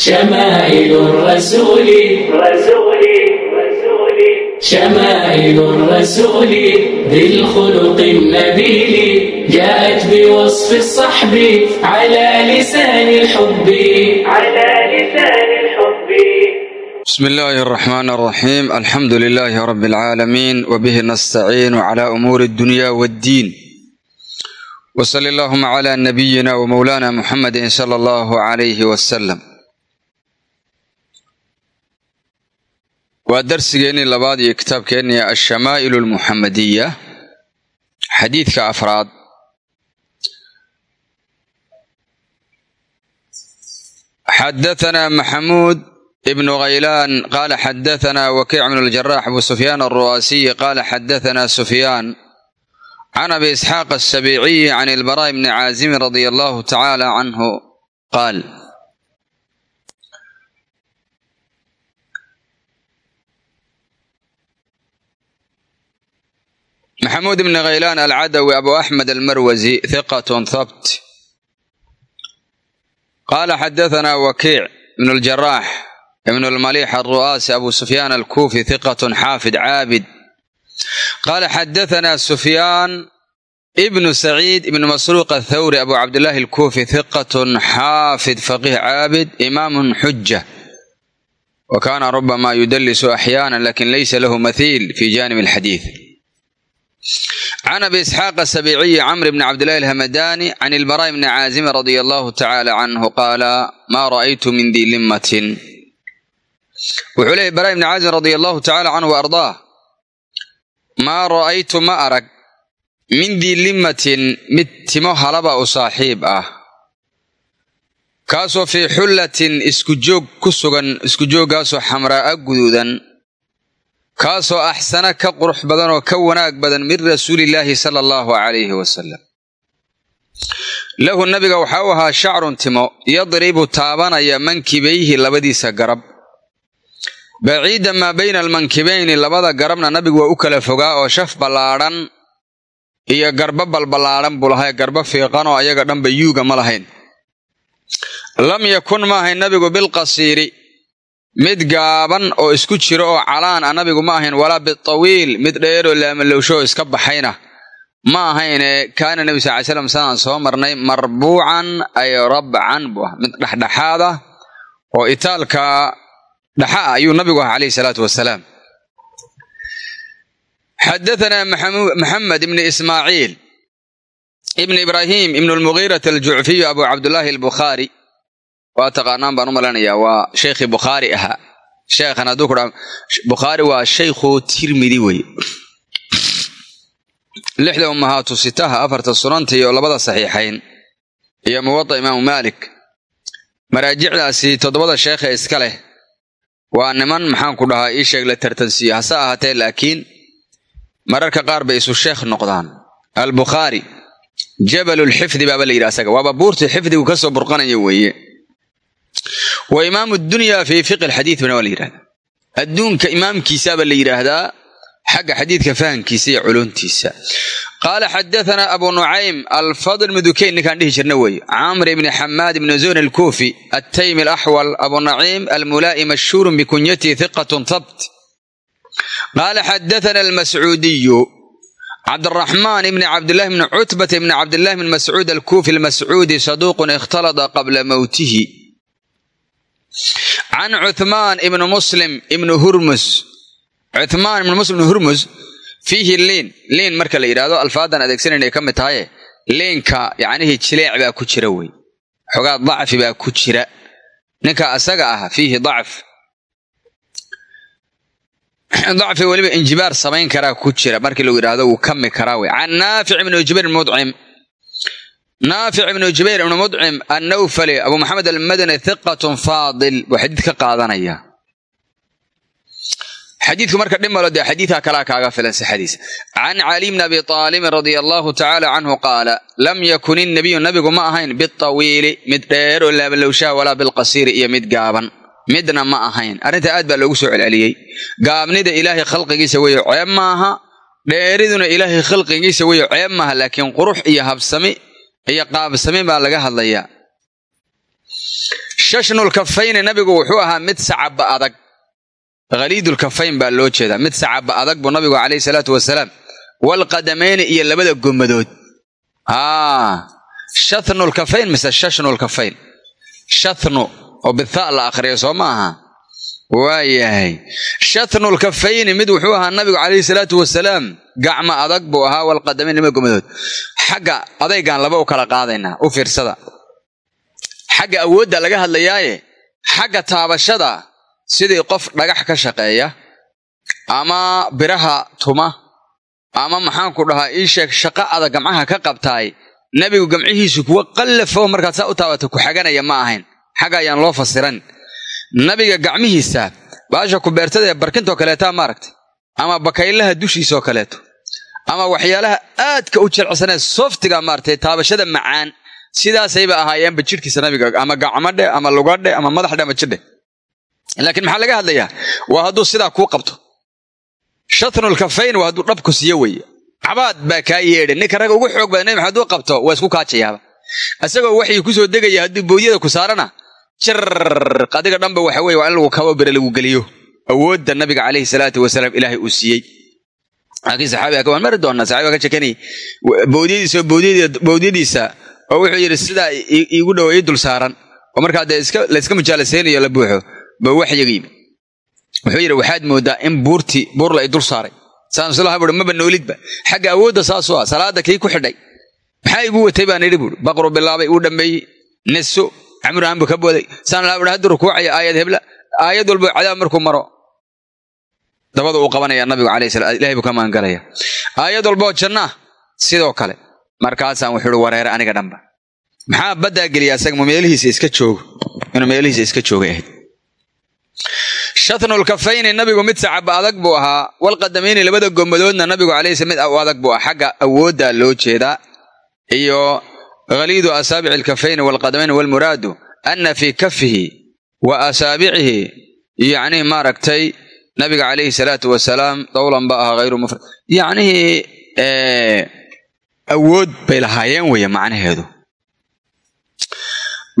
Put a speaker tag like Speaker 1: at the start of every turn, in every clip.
Speaker 1: شمائل الرسول رسول رسول شمائل الرسول ذي الخلق النبيل جاءت بوصف الصحب على لسان الحب على لسان الحب
Speaker 2: بسم الله الرحمن الرحيم الحمد لله رب العالمين وبه نستعين على أمور الدنيا والدين وصل اللهم على نبينا ومولانا محمد صلى الله عليه وسلم waa darsigeennii labaad iyo kitaabkeennii alshamaa'ilu almuxamadiya xadiidka afraad. Xadaanaa maxamuud ibn khaylaan qaala xadaanaa wakiic bn ljarax abu sufyaan alru'aasiyi qaala xadaanaa sufyaan. Can abi isxaaq alsabiciyi can ilbaraa bni caazimi radi allahu tacaala canhu qaal. maxamuud ibn khaylaan alcadawi abu axmed almarwasi hiqatun thabt. Qaala xadaanaa wakiic ibn ljaraax ibn lmaliix alru'aasi abu sufyaan alkuufi hiqatun xaafid caabid qaala xadaanaa sufyaan ibnu saciid ibn masruuq athawri abu cabdillaahi alkuufi hiqatun xaafid faqiih caabid imaamun xuja wa kaana rubamaa yudallisu axyaana laakiin laysa lahu mathiil fi jaanib alxadiid can abi isxaaq asabiiciyi camr bni cabdillahi alhamadani can ilbaraa'i bni caazimi radia allahu tacaala canhu qaala maa ra'aytu min dii limmatin wuxuu leeyay baraa'i bni caazim radia allahu tacala canhu wa ardaah maa ra'aytu ma arag min dii limmatin mid timo halaba u saaxiib ah kaasoo fii xullatin isku joog ku sugan isku jooggaasoo xamraa'a guduudan kaasoo axsana ka qurux badan oo ka wanaag badan min rasuulillaahi sala allahu calayhi wasalam lahu nabiga waxaa u ahaa shacrun timo yadribu taabanaya mankibayhi labadiisa garab. baciida maa bayna almankibayni labada garabna nabigu waa u kala fogaa oo shaf ballaadhan iyo garba balballaadhan buu lahay garba fiiqanoo ayaga dhanba yuuga ma lahayn. lam yakun ma ahayn nabigu bilqasiiri mid gaaban oo isku jiro oo calaan a nabigu ma ahayn walaa bitawiil mid dheeroo laamalowsho oo iska baxayna. Ma ahayne kaana nebi sal ly slam sidaan soo marnay marbuucan ay rabcan buu ah. Mid dhexdhexaad ah oo itaalka dhaxa ah ayuu nabigu ahaa calayhi salaatu wasalaam xadaanaa maxamed ibni ismaaciil ibni ibraahim ibnu lmugiirat aljucfiyu abu cabdullaahi albukhaari waa taqaanaan baan u malanayaa waa sheikhii bukhaari ahaa sheekhan hadduu ku dhaa bukhaari waa shaykhu tirmidi weye lixda ummahaatu sitaha afarta sunanta iyo labada saxiixayn iyo muwada imaamu maalik. Maraajicdaasi toddobada sheekhe iska leh. Waa niman maxaan ku dhahaa ii sheeg la tartansiiyo hase ahaatee laakiin mararka qaar bay isu sheekh noqdaan. Albukhaari jabalulxifdi baaba la yidhi asaga. Waaba buurtii xifdigu ka soo burqanaya weeye wa imaamu dunya fii fiqi alxadiid bana waa la yidhahdaa adduunka imaamkiisaaba la yidhaahdaa xagga xadiidka fahamkiisa iyo culuntiisa qaala xadaثana abu nucaym alfadl ibnu dukayn ninkaan dhihi jirna weeye camr ibni xamaad ibni zun alkuufi attaymi alaxwal abu naciim almulaa'i mashhuurun bikunyatihi hiqatun thabt. Qaala xadaثana almascuudiyu cabdiraxmaan ibni cabdillahi bni cutbata ibni cabdillahi bni mascuud alkuufi almascuudi saduuqun ikhtalada qabla mowtihi can cuthmaan ibnu muslim ibnu hurmus cuthmaan ibnu muslim ibnu hurmus fiihi liin liin marka la yidhaahdo alfaadan adeegsanayna ay ka mid tahaye liinka yacnihii jileec baa ku jira wey. Xogaa dacfi baa ku jira. Ninka asaga ah fiihi dacf. Dacfi weliba injibaar samayn karaa ku jira. Markii lagu yidhahdo wuu kami karaa wey. Can naafic ibnu jubayr mudcim naafic ibnu jubayr ibnu mudcim annawfali abu maxamed almadani hiqatun faadil buu xadiid ka qaadanaya xadiidku marka dhimalo dee xadiidka kalaa kaaga filan sixadiisa can cali bni abi aalibin radia allahu tacaala canhu qaala lam yakun innabiyu nabigu ma ahayn bitawiili mid dheer oo laabalowshaha walaa bilqasiiri iyo mid gaaban midna ma ahayn arrinta aad baa loogu soo celceliyey gaabnida ilaahay khalqigiisa weeye ceeb maaha dheeriduna ilaahay khalqigiisa weeye ceeb maaha laakiin iyo qaabsami baa laga hadlayaa. Shashnulkafayni nabigu wuxuu ahaa mid sacaba adag. Khaliidulkafayn baa loo jeedaa. Mid sacaba adag buu nabigu calayhi salaatu wasalaam. Walqadamayni iyo labada gomadood shathnulkafayn mise shashnulkafayn shathnu oo bitha la akhriyo soo ma aha waayahay shathnulkafayni mid wuxuu ahaa nabigu calayhi salaatu wasalaam. Gacma adag buu ahaa walqadamayn labada gomadood xagga adaygaan laba u kala qaadaynaa u fiirsada. Xagga awoodda laga hadlayaaye xagga taabashada sidii qof dhagax ka shaqeeya ama biraha tuma ama maxaanku dhahaa ii sheeg shaqo adag gamcaha ka qabtaay nebigu gamcihiisu kuwa qallafo markaad saa u taabata ku xaganaya ma ahayn. Xagga ayaan loo fasiran nabiga gacmihiisa baasha kubeertada ee barkintoo kaleetaa maaragtay ama bakaylaha dushiisaoo kaleeto? Ama waxyaalaha aadka u jilcsanee softiga maaragtay taabashada macaan sidaasayba ahaayeenba jidhkiisa nabiga ama gacmadhe ama lugadhe ama madaxdhe ama jidhe laakiin maxaa laga hadlayaa? Waa hadduu sidaa kuu qabto. Shatnulkafayn waa hadduu dhabku siiyo weeye. Cabaad baa kaa yeedha ninka ragga ugu xoog badan nabi hadduu qabto waa isku kaajayaaba isagoo waxii ku soo degaya haddii boodyada ku saarana jar adiga dhanba waxa weye waa in lagu kabo bere lagu geliyo. Awoodda nabiga calayhi salaatu wasalaam ilaahay uu siiyey. Laakiin saxaabiga waan mari doonaa saxaabiga ka shekanay bowdyadiisa bowdyadiisa oo wuxuu yidhi sidaa iigu dhow ii dul oo markaa dee layska mujaalasaynayo la buuxo ba waxyiga yimi wuxuu yidhi waxaad moodaa in buurtii buur la i dul saaray saan islaha buui maba noolidba xagga awoodda saasuu ah salaada kii ku xidhay. Maxaa igu watay baan idhi buui baqru bilaabay uu dhammeeyey neso camurahan buu ka booday saan laha buui haddu rukuucaya aayad hebla. Aayad walba cadaab markuu maro. Dabada uu qabanaya nabigu ilahay buu ka magangalaya aayad walbaoo jannaa sidoo kale. Markaasaan wuxuu ihi wareere aniga dhanba. Maxaa baddaa geliya asaga mu meelihiisa iska joogo? Inuu meelihiisa iska joogay ahayd shatnulkafayni nabigu mid sacaba adag buu ahaa. Walqadamayni labada gomadoodna nabigu slam mid adag buu ahaa. Xagga awooddaa loo jeedaa. Iyo khaliidu asaabici alkafayni walqadamayni walmuraadu anna fii kafihi wa asaabicihi yacnihii maaragtay nabiga calayhi salaatu wasalaam dowlan ba ahaa hayru mufrad yacnihii awood bay lahaayeen weeye macnaheedu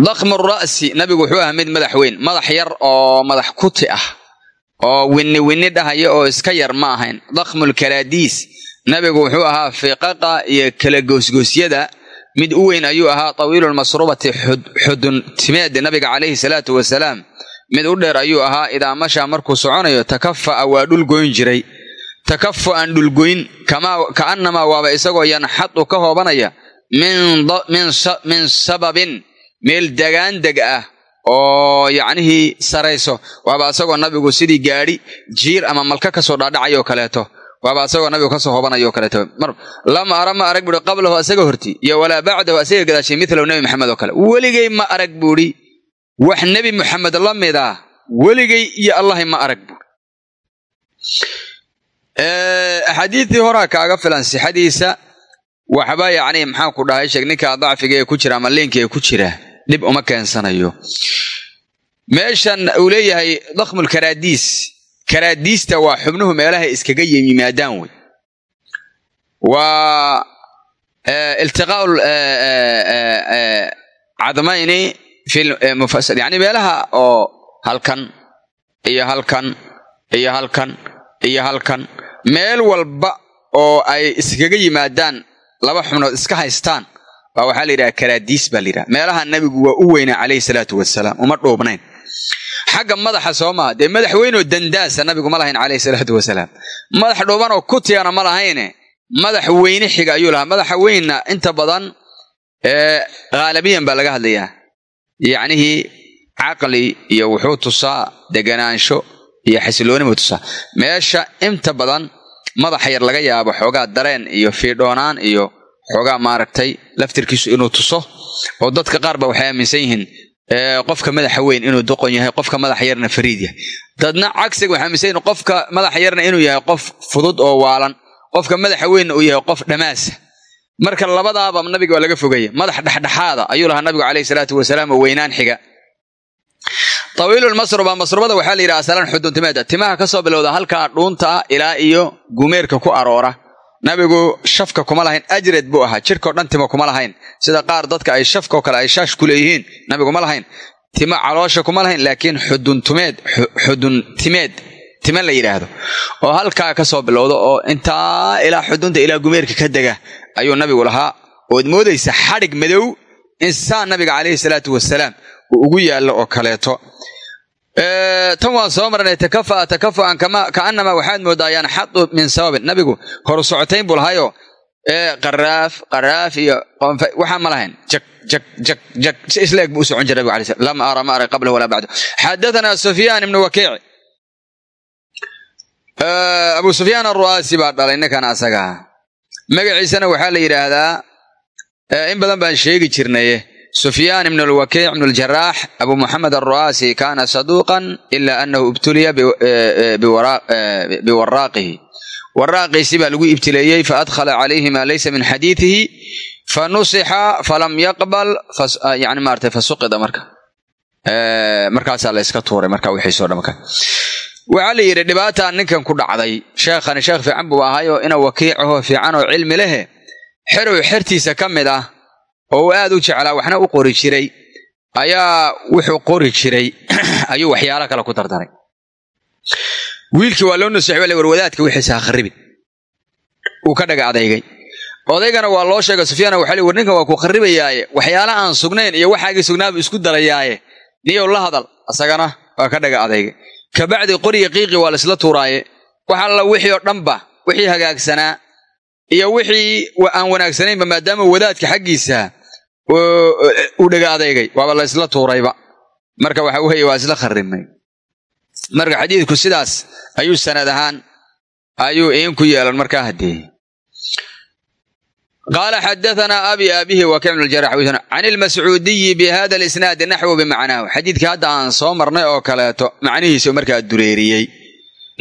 Speaker 2: dakmu ra'si nabigu wuxuu ahaa mid madax weyn madax yar oo madax kuti ah oo winni winni dhahaya oo iska yar ma ahayn dakhmulkaraadiis nabigu wuxuu ahaa fiiqaqa iyo mid u weyn ayuu ahaa tawiilulmasrubati xudun timeed nabiga calayhi salaatu wasalaam. Mid u dheer ayuu ahaa idaa mashaa markuu soconayo takafa'a waa dhulgoyn jiray. Takafu'an dhulgoyn ka'annamaa waaba isagoo yanxadu ka hoobanaya min sababin meel dagaandeg ah oo yacnihii sarayso. Waaba asagoo nabigu sidii gaadhi jiir ama malka ka soo dhaadhacayoo kaleeto waaba asagoo nabigu ka soo hobanayo kaleeto. Lam ara ma arag buui qablahu asaga horti iyo walaa bacdahu asaga gadaashay milahu nebi maxamed oo kale. Weligay ma arag buuhi wax nebi muxamed la mid ah weligay iyo allahay ma arag buui axaadiidii horaa kaaga filan sixadiisa waxba yacni maxaan ku dhahay sheeg ninka dacfiga ee ku jira ama liinka ee ku jira dhib uma keensanayo. Meeshan uu leeyahay dakhmulkaraadiis karaadiista waa xubnuhu meelaha iskaga yimaadaan wey waa iltiqaau cadmayni fi mufasal yani meelaha oo halkan iyo halkan iyo halkan iyo halkan. Meel walba oo ay iskaga yimaadaan laba xubnood iska haystaan baa waxaa la yidhaha karaadiis baa la yidhaha. Meelaha nabigu waa u weynaa calayhi salaatu wasalaam uma dhuubnayn xagga madaxa soo maha dee madax weynoo dandaasa nabigu ma lahayn calayhi salaatu wasalaam. Madax dhuubanoo kutiyana ma lahayne madax weyne xiga ayuu lahaa. Madaxa weynna inta badan haalabiyan baa laga hadlayaa. Yacnihii caqli iyo wuxuu tusaa deganaansho iyo xasilooni buu tusaa. Meesha inta badan madaxa yar laga yaabo xoogaa dareen iyo fiidhoonaan iyo xoogaa maaragtay laftirkiisu inuu tuso oo dadka qaar ba waxay aaminsan yihiin qofka madaxa weyn inuu doqon yahay qofka madaxa yarna fariid yahay. Dadna cagsiga waxay aaminsan yihiin qofka madaxa yarna inuu yahay qof fudud oo waalan. Qofka madaxa weynna uu yahay qof dhammaasa marka labadaaba nabiga waa laga fogaya madax dhexdhexaada ayuu lahaa nabigu calayhi salaatu wasalaam oo weynaan xiga. Tawiilulmasruba masrubada waxaa la yidhaha asalan xuduntimeeda timaha ka soo bilowda halkaa dhuunta ilaa iyo gumeerka ku aroora nabigu shafka kuma lahayn ajred buu ahaa jirkao dhan tima kuma lahayn. Sida qaar dadka ay shafkao kale ay shaash ku leeyihiin nabigu ma lahayn. Timo caloosha kuma lahayn laakiin xuduntumeed xuduntimeed time la yidhaahdo oo halkaa ka soo bilowda oo intaa ilaa xudunta ilaa gumeerka ka dega ayuu nabigu lahaa. Ood moodaysa xadhig madow insaan nabiga calayhi salaatu wasalaam uu ugu yaallo oo kaleeto tan waan soo marnay takafa'a takafa'an ka'anama waxaad mooddaa yanxadu min sababin. Nabigu horu socotayn buu lahayoo qaraaf qaraaf iyo qoonfa waxaan ma lahayn. Jag jag jag jag si buu u jiray nabigu alay lam ara ma arag qablahu walaa bacdu xadathana sufyaan ibnu wakiic. Abu sufyaan aru'aasi baa dhalay ninkan asagaa magaciisana waxaa la yidhaahdaa in badan baan sheegi jirnaye sufyaan ibn alwakiic ibn aljaraax abu muxamed alru'aasi kaana saduuqan ila anahu ibtuliya biwaraaqihi waraaqiisi baa lagu ibtileeyey faadkhala calayhi maa laysa min xadiidihi fanusixa falam yaqbal yani maarata fasuqida marka. Markaasaa la tuuray marka wixiisoo dhamka waxaa la yidhi dhibaataa ninkan ku dhacday sheekhani sheekh fiican buu ahayoo ina wakiicahoo fiican oo cilmi lehe xerow xertiisa ka mid ah oo uu aad u jeclaa waxna u qori jiray ayaa wuxuu qori jiray ayuu waxyaalo kale ku dardaray wiilkii waa loo naseexay wal war wadaadka wixiisa ha kharribin uu ka dhaga adeygay odaygana waa loo sheegay sufyaana waxa li war ninkan waa ku kharribayaaye waxyaala aan sugnayn iyo waxaagii sugnaaba isku darayaaye niyow la hadal asagana waa ka dhaga adeygay kabacdi qoriya qiiqi waa laisla tuuraaye. Wax alla wixii oo dhanba wixii hagaagsanaa iyo wixii aan wanaagsanaynba maadaama wadaadka xaggiisa uu dhaga adeygay waaba la tuurayba. Marka waxa weeye waa isla kharrimay. Marka xadiidku sidaas ayuu sanad ahaan ayuu iin ku yeelan markaa haddee qaala xadaanaa abi aabihi wakic bn ljarax can ilmascuudiyi bi hada lisnaadi naxwu bimacnaahu xadiidkii hadda aan soo marnay oo kaleeto macnihiisa markaa dureeriyey.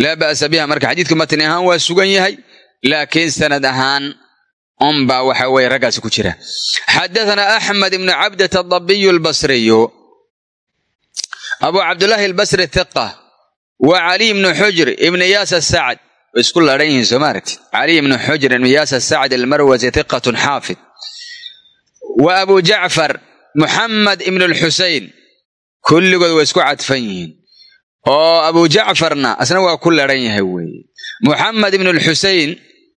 Speaker 2: Laa ba'sa biha marka xadiidku matni ahaan waa sugan yahay laakiin sanad ahaan unbaa waxa weye raggaasi ku jira. Xadaanaa axmed ibnu cabdat adabiyu albasriyu. Abu cabdulaahi albasri hiqa wa caliy ibnu xujr ibni yaas asacd way isku laadhan yihiin soo ma aragtid? Caliy ibnu xujr ibni yaas asacd almarwasi hiqatun xaafid. Wa abu jacfar muxamed ibnu lxusein kulligood way isku cadfan yihiin. Oo abu jacfarna asna waa ku laadhan yahay weeye. Muxamed ibnu lxusein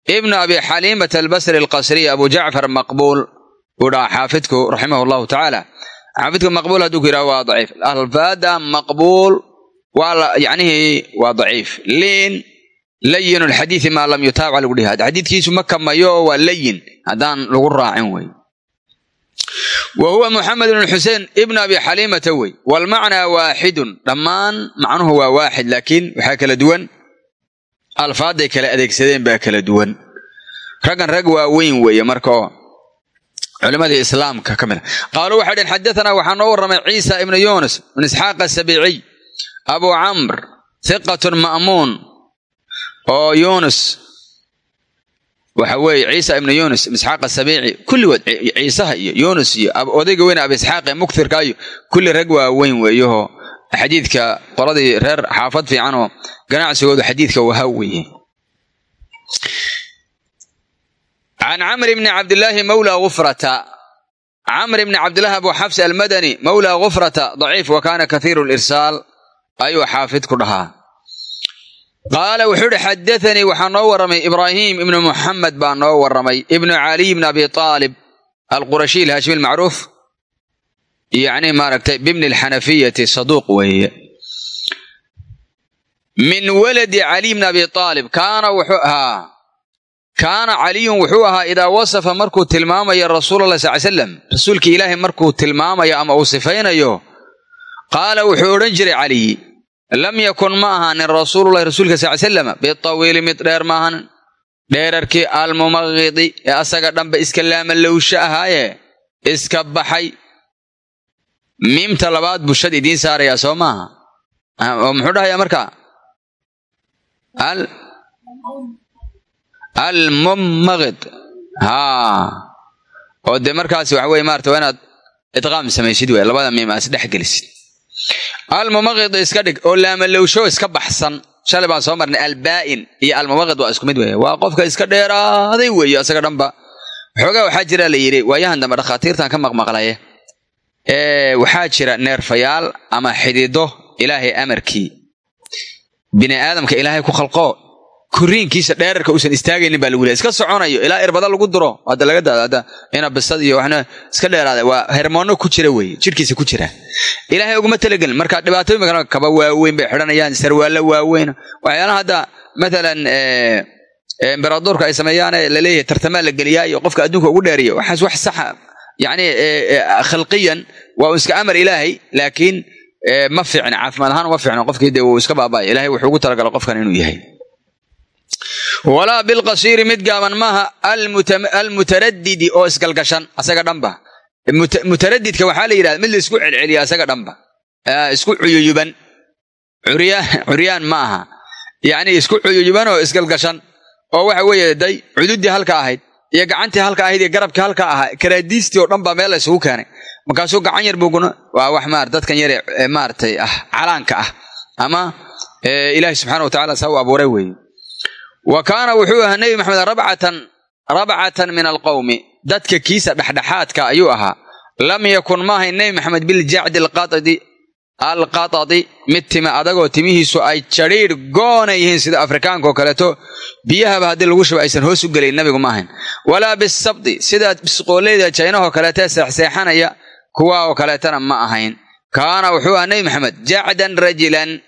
Speaker 2: ibnu abi xaliimata albasri alqasriy abu jacfar maqbuul buu dhaha xaafidku raximah llahu tacaala xaafidku maqbuul hadduu ku yidhaha waa daciif. Alfaada maqbuul waa yacnihii waa daciif. Liin layin lxadiidi maa lam yutaabac lagu dhihi xadiidkiisu ma kamayo waa layin. Haddaan lagu raacin wey wa huwa muxamed ibnu xusein ibnu abi xaliimata wey. Waalmacnaa waaxidun dhammaan macnuhu waa waaxid laakiin waxaa kala duwan alfaadday kala adeegsadeen baa kala duwan. Raggan rag waaweyn weeye markaoo culimadii islaamka ka mid a qaaluu waxay dheen xadaanaa waxaa noo warramay ciisa ibnu yuunus ibn isxaaq asabiiciy abu camr hiqatun ma'muun. Oo yuunus waxa weeye ciisa ibnu yuunus ibn isxaaq asabiici kulligood ciisaha iyo yuunus iyo odayga weyne abi isxaaq ee muktirka iyo kulli rag waaweyn weeyahoo xadiidka qoladii reer xaafad fiican oo ganacsigoodu xadiidka waha weeye. Can camr bni cabdilaahi mawla gufrata. Camr bni cabdillahi abu xafs almadani mawla gufrata daciif wa kaana kathiiru lirsaal ayuu xaafid ku dhahaa. Qaala wuxuu ihi xadaanii waxaa noo warramay ibraahim ibnu muxamed baa noo warramay ibnu caliy bni abi aalib alqurashiy alhaashimi almacruuf yacni maaragtay bibni alxanafiyati saduuq weeye. Min waladi caliy bni abi aalib kaana wuxuu ahaa kaana caliyun wuxuu ahaa idaa wasafa markuu tilmaamayo rasuula allah sal ly slam rasuulka ilaahay markuu tilmaamayo ama uu sifaynayo qaala wuxuu odhan jiray caliy lam yakun ma ahaanin rasuululahi rasuulka sal ly slam bitawiili mid dheer ma ahanin dheerarkii almumaqidi ee asaga dhanba iska laamalowsho ahaaye iska baxay miimta labaad bushad idiin saarayaa soo maaha muxuu dhahayaa marka? Almumaqid haa. Oo dee markaasi waxa weye maarata waa inaad idqaam samaysid wey labada miim aad isdhex gelisid. Almumaqid iska dhig oo laamalowsho iska baxsan. Shalay baan soo marnay albaa'in iyo almumaqid waa isku mid weeye waa qofka iska dheeraaday weeye isaga dhanba. Xoogaa waxaa jira la yidhi waayahan dambe dhakhaatiirtan ka maqmaqlaye waxaa jira neerfayaal ama xidido ilaahay amarkii. Bini ilaahay ku khalqo koriinkiisa dheerarka uusan istaagaynin baa lagu leey iska soconayo ilaa irbada lagu duro. Hadda laga daada ina bisad iyo waxna iska dheeraada waa hermoono ku jira weeye jidhkiisa ku jira. Ilaahay uguma talagelin. Marka dhibaatooyin kale kaba waaweyn bay xidhanayaan sarwaallo waaweyn waxyaalaha hadda matalan emberadoorka ay sameeyaane la leeyahay tartamaa la geliyaa iyo qofka adduunka ugu dheeriyo waxaas wax saxa yacni khalqiyan waa iska amar ilaahay laakiin ma fiicna caafimaad ahaan uma fiicna. Qofkii dee uu iska baaba'ay. Ilahay wuxuu ugu talagala qofkan inuu yahay. Walaa bilqasiiri mid gaaban maaha almutaradidi oo isgalgashan asaga dhanba. Mutaradidka waxaa la yidhahda mid la isku celceliya asaga dhanba. Isku cuyuyuban. Curyaan ma aha. Yacni isku cuyuyuban oo isgalgashan. Oo waxa weeye day cududii halka ahayd iyo gacantii halka ahayd iyo garabkii halka ahaa karaadiistii oo dhan baa meel la isugu keenay. Markaasuu gacan yar buguna waa wax maar dadkan yare maaratay ah calaanka ah. Ama ilaahi subxana wa tacala saa u abuuray weeye. Wa kaana wuxuu ahaa nebi maxamed rabcatan rabcatan min alqowmi dadka kiisa dhexdhexaadka ayuu ahaa. Lam yakun maahayn nebi maxamed biljacdi alqatadi alqatadi mid tima adagoo timihiisu ay jadhiidh goona yihiin sida afrikaanka oo kaleeto biyahaba haddii lagu shuba aysan hoos u gelayn nabigu ma walaa bisabdi sida bisqooleyda jaynahoo kaleetee seexseexanaya kuwa oo kaleetana ma ahayn. Kaana wuxuu ahaa nebi maxamed jacdan rajilan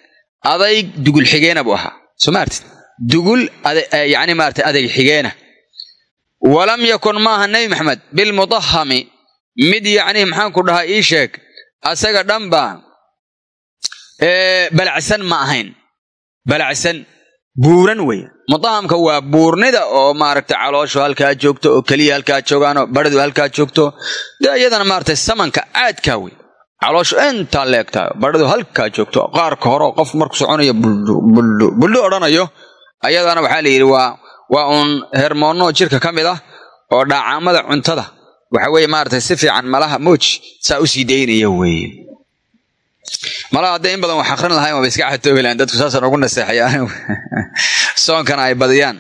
Speaker 2: adayg dugul xigeena buu ahaa. Soo maartid dugul yani maarata adayg xigeena. Walam yakun maaha nebi maxamed bilmudahami mid yacni maxaanku dhahaa ii sheeg asaga dhanba balacsan ma ahayn. Balacsan. Buuran weeye mudahamka waa buurnida oo maaragta calooshu halkaa joogto oo keliya halkaa joogaanoo baridu halkaa joogto dee iyadana maaragtay samanka aadkaa wey. Calooshu intaa leegtahay baridu halkaa joogto qaarka hore qof marku soconayo buldhu odhanayo ayadana waxaa la yidhi waa waa uun hermoonno jirka ka mid ah oo dhaacamada cuntada. Waxa weeye maaragtay si fiican malaha mooj saa u sii daynaya weeye malaha hadday in badan wax akrin lahayn waaba iska xatoogi lahayn dadku saasaan ugu naseexayaan. Soonkana ay badiyaan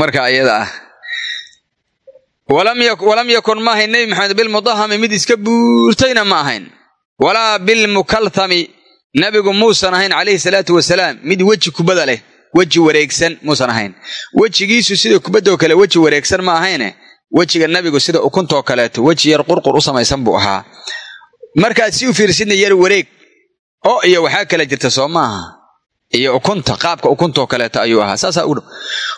Speaker 2: marka ayada ah. Walam yakun ma ahayn nebi maxamed bilmudahami mid iska buurtayna ma ahayn. Walaa bilmukalthami nabigu muusan ahayn calayhi salaatu wasalaam. Mid weji kubada leh weji wareegsan muusan ahayn. Wejigiisu sida kubadoo kale weji wareegsan ma ahayne wejiga nabigu sida ukuntoo kaleeto weji yar qurqur u samaysan buu ahaa. Markaad si u fiirsidna yar wareeg oo iyo waxaa kala jirta soo maaha. Iyo ukunta qaabka ukuntoo kaleeto ayuu ahaa. Saasaa u dhow.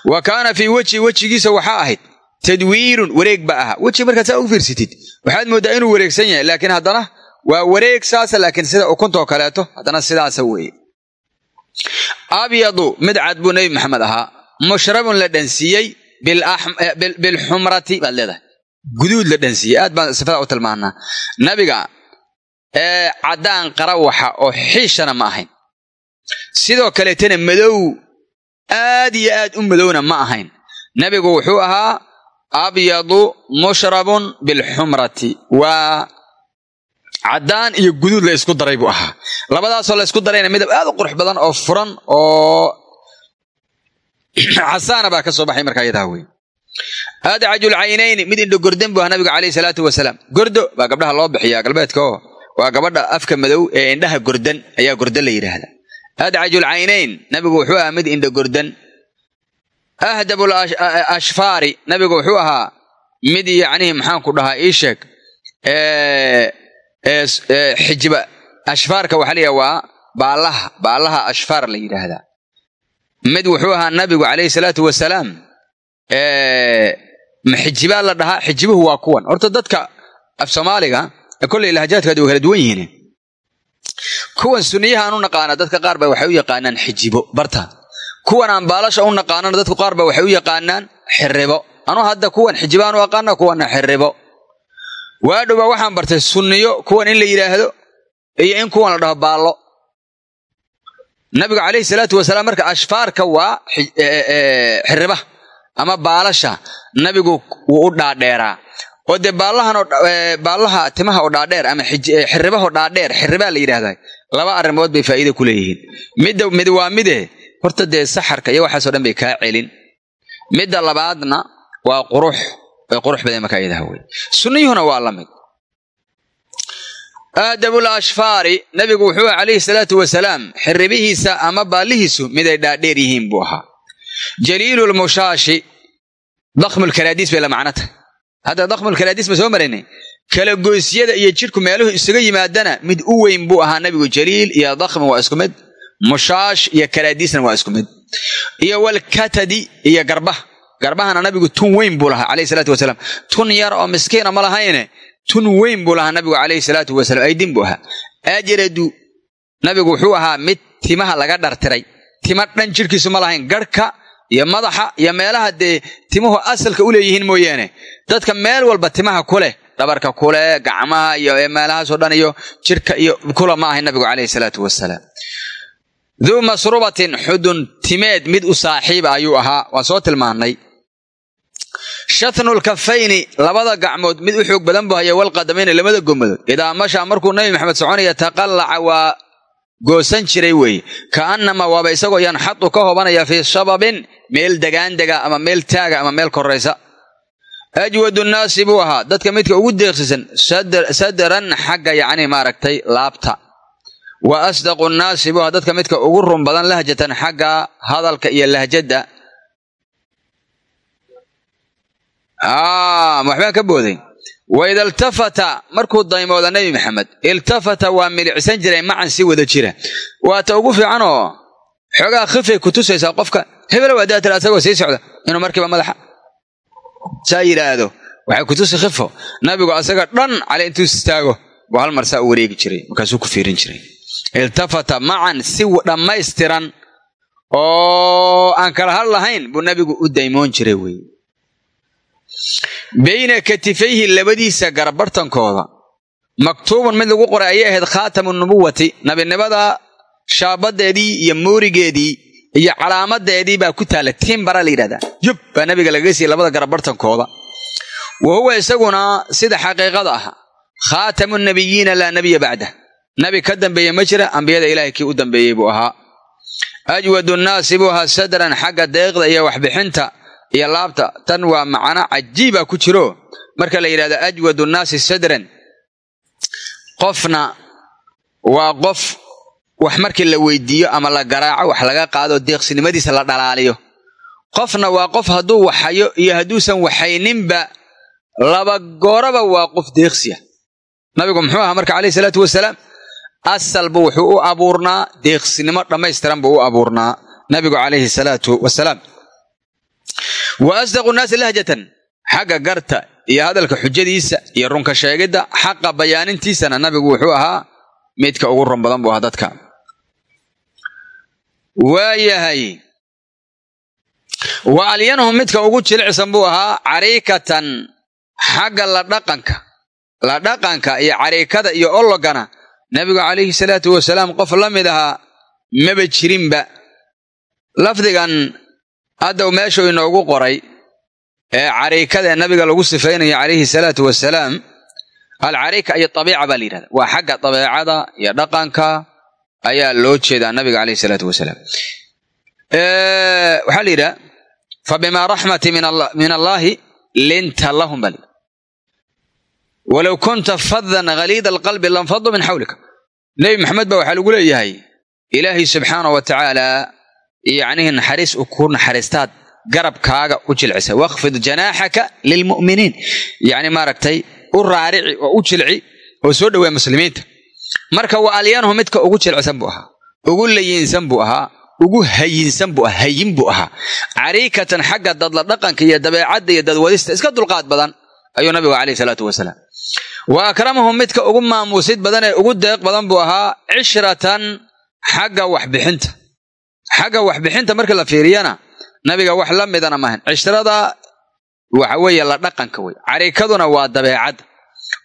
Speaker 2: Wa kaana fii wejhi wejigiisa waxaa ahayd tadwiirun wareeg ba ahaa. Weji markaad saa u fiirsatid waxaad mooddaa inuu wareegsan yahay laakiin haddana waa wareeg saasa laakiin sida ukuntoo kaleeto haddana sidaasa weeye. Abyadu mid cad buu nebi maxamed ahaa. Mushrabun la dhansiiyey bilxumrati baad leedahay. Guduud la dhansiiyey. Aad baan sifada u tilmaanaa nabiga ee caddaan qarawaxa oo xiishana ma ahayn. Sidoo kaleetana madow aad iyo aad u madowna ma ahayn. Nebigu wuxuu ahaa abyadu mushrabun bilxumrati waa caddaan iyo guduud la isku daray buu ahaa. Labadaasoo la isku darayna midab aad u qurux badan oo furan oo casaana baa ka soo baxay markaa iyadaa wey adcajul caynayni mid indho gorden buu ahaa nabigu calayhi salaatu wasalaam. Gordo baa gabdhaha loo bixiyaa galbeedka oo waa gabadha afka madow ee indhaha gordan ayaa gordan la yidhaahda adcajul caynayn nabigu wuxuu ahaa mid indho gordan. Ahdabul ashfaari nabigu wuxuu ahaa mid yacnihi maxaanku dhahaa ii sheeg xijiba. Ashfaarka waxaa la yidhaha waa baallaha baallaha ashfaar la yidhaahdaa mid wuxuu ahaa nabigu calayhi salaatu wasalaam xijibaa la dhahaa xijibuhu waa kuwan. Horta dadka af soomaaliga kolley lahajaadkaadi waa kala duwan yihiin kuwan suniyahaan u naqaana dadka qaar ba waxay u yaqaanaan xijibo barta kuwan aan baalasha u naqaanana dadku qaar ba waxay u yaqaanaan xiribo anuu hadda kuwan xijibaan u aqaana kuwanna xiribo waadhowba waxaan bartay sunniyo kuwan in la yidhaahdo iyo in kuwan la dhaho baallo nabigu calayhi salaatu wasalaam marka ashfaarka waa xiriba ama baalasha nabigu wuu u dhaadheeraa oo dee baallaha timaha oo dhaadheer ama xiribahoo dhaadheer xiribaa la yidhahdaa laba arrimood bay faa'iida ku leeyihiin. Midda mid waa mide horta dee saxarka iyo waxaasoo dhan bay kaa celin. Midda labaadna waa qurux way qurux badan markaa idaha wey. Sunniyuhuna waa la mid. Aadabul ashfaari nabigu wuxuu calayhi salaatu wasalaam xiribihiisa ama baallihiisu miday dhaadheer yihiin buu ahaa. Jaliilulmushaashi dakhmulkalaadiis bay la macno tahay hadda dakhmulkalaadiis ma soo maraynay kala goysyada iyo jidhku meeluhu isaga yimaadana mid u weyn buu ahaa nabigu jaliil iyo dakhmi waa isku mid mushaash iyo kalaadiisna waa isku mid. Iyo walkatadi iyo garbaha. Garbahana nabigu tun weyn buu lahaa calayhi salaatu wasalaam. Tun yar oo miskiina ma lahayne tun weyn buu lahaa nabigu calayhi salaatu wasalaam. Aydin buu ahaa. Ajradu nabigu wuxuu ahaa mid timaha laga dhartiray. Tima dhan jidhkiisu ma lahayn garhka iyo madaxa iyo meelaha dee timuhu asalka u leeyihiin mooyaane. Dadka meel walba timaha ku leh dhabarka kule gacmaha iyo meelahaasoo dhan iyo jidhka iyo kula ma ahay nabigu calayhi salaatu wasalaam duu masrubatin xudun timeed mid u saaxiiba ayuu ahaa waan soo tilmaannay. Shatnul labada gacmood mid u xoog badan buu haya walqadamayni labada gomadood idaa mashaa markuu nabi maxamed soconaya taqallaca waa goosan jiray weeye ka'annama waaba isagoo yanxadu ka hobanaya fii sababin meel degaandega ama meel taaga ama meel koraysa. Ajwadu nnaasi buu ahaa dadka midka ugu deeqsisan sadran xagga yacni maaragtay laabta. Wa asdaqu nnaasi buu ahaa dadka midka ugu run badan lahjatan xagga hadalka iyo lahjadda. Waxbaan ka booday waida iltafata markuu daymooda nebi maxamed iltafata waa milicsan jiray macan si wada jira waata ugu fiicanoo xoogaa khifay ku tusaysaa qofka hebelow haddaa tira asagoo sii socda inuu markiiba madaxa saa yidhaahdo waxay kutusi khifo nabigu asaga dhan cale intuu istaago buu hal mar saa u wareegi jiray markaasuu ku fiirin jiray iltafata macan si dhammaystiran oo aan kala har lahayn buu nabigu u daymoon jiray weye bayna katifayhi labadiisa garabartankooda maktuubun mid lagu qoray ayay ahayd khaatamu nubuwati nabinimada shaabadeedii iyo moorigeedii iyo calaamadeedii baa ku taalla timbara la yidhahdaa yub baa nabiga lagaga siiyey labada garabartankooda wa huwa isaguna sida xaqiiqada ah khaatamu nabiyiina laa nabiya bacdah nabi ka dambeeye ma jira ambiyada ilaahay kii u dambeeyey buu ahaa ajwadu nnaasi buu ahaa sadran xagga deeqda iyo waxbixinta iyo laabta tan waa macno cajiiba ku jiro. Marka la yidhahdo ajwadu nnaasi sadran. Qofna waa qof wax markii la weydiiyo ama la garaaco wax laga qaado deeqsinimadiisa la dhalaaliyo. Qofna waa qof hadduu waxayo iyo hadduusan waxayninba laba gooraba waa qof deeqsiya nabigu muxuu ahaa marka calayhi salaatu wasalaam asalbu wuxuu u abuurnaa deeqsinimo dhammaystiran buu u abuurnaa nabigu calayhi salaatu wasalaam wa asdaqu nnaasi lahjatan. Xagga garta iyo hadalka xujadiisa iyo runka sheegidda xaqa bayaanintiisana nabigu wuxuu ahaa midka ugu run badan buu ahaa dadka. Waayahay. Wa alyanhum midka ugu jilicsan buu ahaa cariikatan xagga la dhaqanka la dhaqanka iyo cariikada iyo ologana nabigu calayhi salaatu wasalaam qof la mid ahaa maba jirinba. Lafdigan hadda meeshuu inoogu qoray ee cariikada ee nabiga lagu sifaynayo calayhi salaatu wasalaam alcariika iyo abiica baa la yidhahda waa xagga dabeecada iyo dhaqanka ayaa loo jeedaa nabiga calayhi salaatu wasalaam. Waxaa la yidhaha fabimaa raxmati min allaahi linta lahum baa la yidhaha walow kunta fadan haliida alqalbi lanfadu min xawlika nebi maxamed ba waxaa lagu leeyahay ilaahay subxaana wa tacaala yacnihii naxariis u ku naxariistaad garabkaaga u jilcisa. Wakfid janaaxaka lilmu'miniin. Yacni maaragtay u raarici oo u jilci oo soo dhowaa muslimiinta. Marka wa alyanhu midka ugu jilcisan buu ahaa ugu layinsan buu ahaa ugu hayinsan buu ahaa hayin buu ahaa. Cariikatan xagga dadla dhaqanka iyo dabeecadda iyo dadwadista iska dulqaad badan ayuu nabigu calayhi salaatu wasalaam. Wa akramahum midka ugu maamuusid badan ee ugu deeq badan buu ahaa cishratan xagga waxbixinta xagga waxbixinta marka la fiiriyana nabiga wax la midana maahan cishrada waxa weeye la dhaqanka wey cariikaduna waa dabeecadda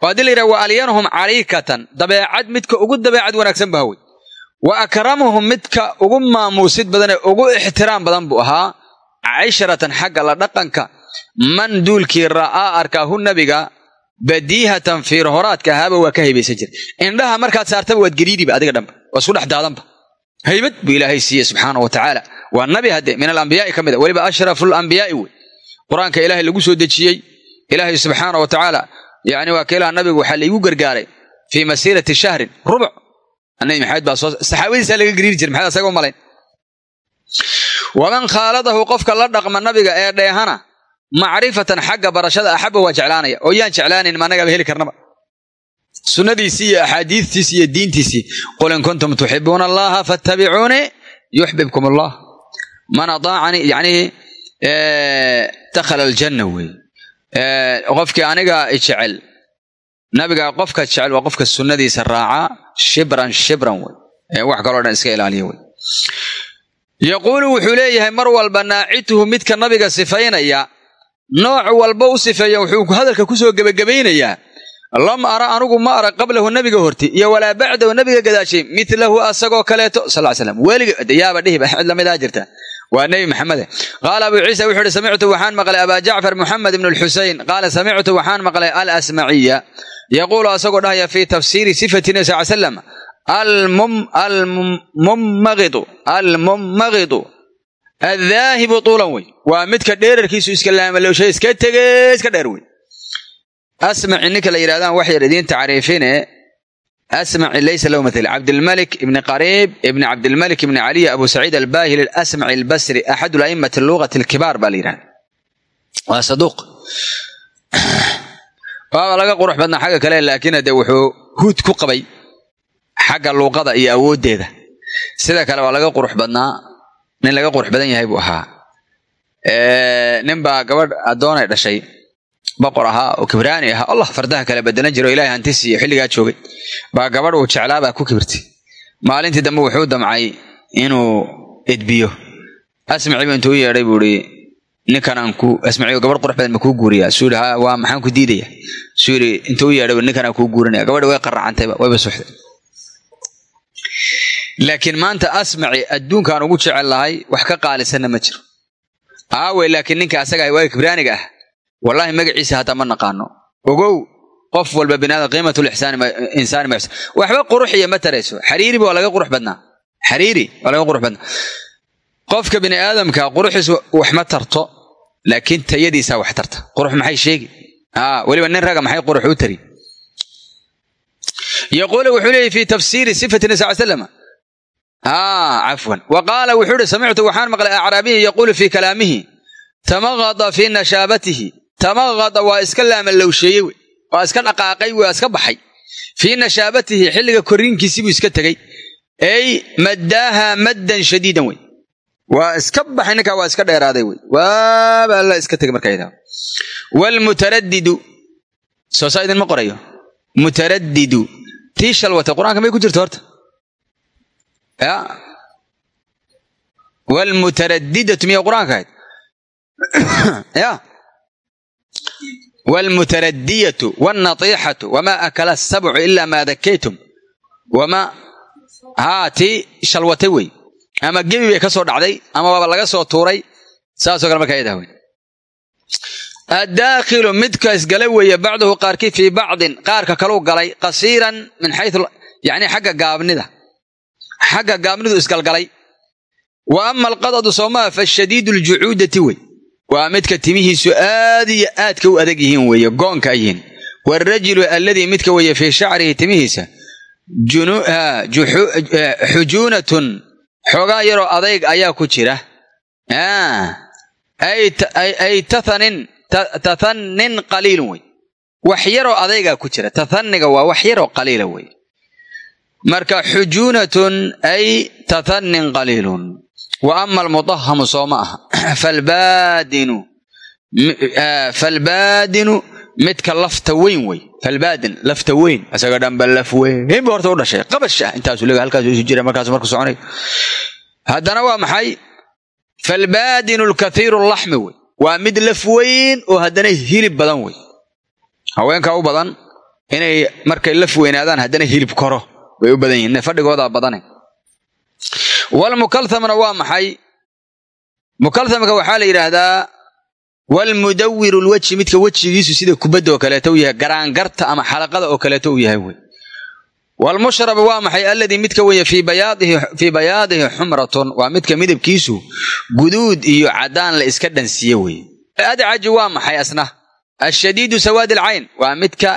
Speaker 2: oo haddii la yidhaha wa alyanhum cariikatan. Dabeecad midka ugu dabeecad wanaagsan bu hawey wa akramuhum midka ugu maamuusid badan ugu ixtiraam badan buu ahaa cishratan xagga la dhaqanka. Man duulkii ra'aa arkaahu nabiga badiihatan fiir horaadka ahaaba waa ka haybaysan jira indhaha markaad saartaba waad gariidiba adiga dhanba. Waa isku dhex daadanba haybad buu ilaahay siiye subxaana wa tacaala waa nabi hadde min alambiyaai ka mid a. Weliba ashrafu alambiyaai wey. Qur'aanka ilaahay lagu soo dejiyey. Ilaahay subxaana wa tacaala yacni waa ka ilaha nabigu waxaa laygu gargaaray fii masiirati shahrin rubuc nabi maxamed baa soo saxaabadiisaa laga gariiri jiray maxaad asaga u malayn. Waman khaaladahu qofka la dhaqma nabiga ee sunnadiisii iyo axaadiistiisii iyo diintiisii qul in kuntum tuxibuuna allaha fattabicuunii yuxbibkum allah man adaacanii yacnii dakhala aljanna wey. Qofkii aniga jecel nabiga qofka jecel waa qofka sunnadiisa raaca shibran shibran wey. Wax kaloo dhan iska ilaaliya wey. Yaquulu wuxuu leeyahay mar walba naacituhu midka nabiga sifaynaya nooc walba u sifeeya wuxuu hadalka ku soo gebagabaynayaa lam ara anugu ma arag qablahu nabiga horti iyo walaa bacdahu nabiga gadaashay milahu asagoo kaleeto sal slam weliga yaaba dhihiba cid lamidaa jirta. Waa nebi maxamede qaala abuu ciisa wuxuu ihi samictu waxaan maqlay abaa jacfar muxamed ibn lxusein qaala samictu waxaan maqlay alasmaciya. Yaquulu asagoo dhahaya fii tafsiiri sifati nabi sal slam almummaqidu almummaqidu addaahibu tuulan wey waa midka dheerarkiisu iska laamalowshay iska tege iska dheer wey asmaci ninka la yidhahdaan wax yar idiin tacriifine asmaci laysa lahu mathil cabdilmalik ibni qariib ibni cabdilmalik ibni caliy abu saciid albaahili alasmaci albasri axadu la'immati lugati alkibaar baa la yidhahda waa saduuq waaba laga qurux badnaa xagga kale laakiin de wuxuu huud ku qabay xagga luuqada iyo awooddeeda sida kale waa laga qurux badnaa nin laga qurux badan yahay buu ahaa nin baa gabadh addoonay dhashay boqor ahaa oo kibraani ahaa. Allah fardaha kale badelan jiro. Ilahay hanti siiyo xilligaa joogay. Baa gabadh uu jeclaabaa ku kibirtay. Maalintii dambe wuxuu damcay inuu edbiyo. Asmaciibu intuu u yeedhay buu ihi ninkanaan ku asmaciibu gabadh qurux badan ma kuu guuriyaa? Suu yidhi waa maxaan ku diidaya. Suu yidhi intuu u yeedhay ninkanaan kuu guurinaya gabadhi way qaracantayba wayba suxday laakiin maanta asmaci adduunkaan ugu jecel lahay wax ka qaalisanna ma jiro. Aawe laakiin ninka asaga waaga kibraaniga ah wallaahi magaciisa hataa ma naqaano. Ogow qof walba binaadam qiimatulixsaani ma waxba quruxiya ma tarayso. Xariiriba waa laga qurux badnaa. Xariiri waa laga qurux badnaa. Qofka bini aadamka quruxiisu wax ma tarto laakiin tayadiisaa wax tarta. Qurux maxay sheegi? Weliba nin raga maxay qurux u tari? Yaquulu wuxuu leeyay fi tafsiiri sifati nabi sal slam cafwan. Wa wuxuu ihi samictu waxaan maqlay acraabiyi yaquulu fii kalaamihi tamaqada fii nashaabatihi tamaqada waa iska laamalowsheeyey wey. Waa iska dhaqaaqay waa iska baxay. Fii nashaabatihi xilliga korriinkiisii buu iska tegey. Ey maddaaha maddan shadiidan wey. Waa iska baxay ninkaa waa iska dheeraaday wey. Waaba alla iska tegay markayda waalmutaradidu soo saa idinma qorayo. Mutaradidu tii shalwata qur'aanka may ku jirto horta. Ya. Waalmutaradidatu miya qur'aanka ahayd? Ya waalmutaradiyatu waalnatiixatu wamaa akala asabcu ilaa maa dakaytum wamaa haa tii shalwatay wey ama gebi bay ka soo dhacday ama waaba laga soo tuuray saasoo kale markaa yadaha wey addaakhilu midkaas gala weeye bacduhu qaarkii fii bacdin qaarka kaluu galay qasiiran min xayu yani xagga gaabnida xagga gaabnidu isgalgalay wa waa midka timihiisu aad iyo aadka u adag yihiin weeye goonka ay yihiin waalrajulu alladii midka weeye fii shacrihi timihiisa xujuunatun xoogaa yaroo adayg ayaa ku jira. Ay tathannin qaliilun wey wax yaroo adaygaa ku jira tathaniga waa wax yaroo qaliila wey marka xujuunatun ay tathannin qaliilun wa ama almudahamu soo ma aha. Falbaadinu. Falbaadinu midka lafta weyn wey. Falbaadin lafta weyn. Isaga dhanba laf weyn. Bu horta u dhashay. Qabash ah intaasu lega halkaasu isu jira markaasu marku soconayo haddana waa maxay? Falbaadinu lkathiiru laxmi wey. Waa mid laf weyn oo haddana hilib badan wey. Haweenkaa u badan inay markay laf weynaadaan haddana hilib koro way u badan yihiin fadhigoodaa badane walmukalhamna waa maxay? Mukalhamka waxaa la yidhaahdaa walmudawiru lwejhi midka wejigiisu sida kubadda oo kaleeto u yahay garaangarta ama xalaqada oo kaleeto u yahay wey. Walmushrab waa maxay? Alladii midka weeye fii bayaadihi xumratun waa midka midabkiisu guduud iyo caddaan la iska dhansiiye weye adcaji waa maxay asna? Ashadiidu sawaad alcayn waa midka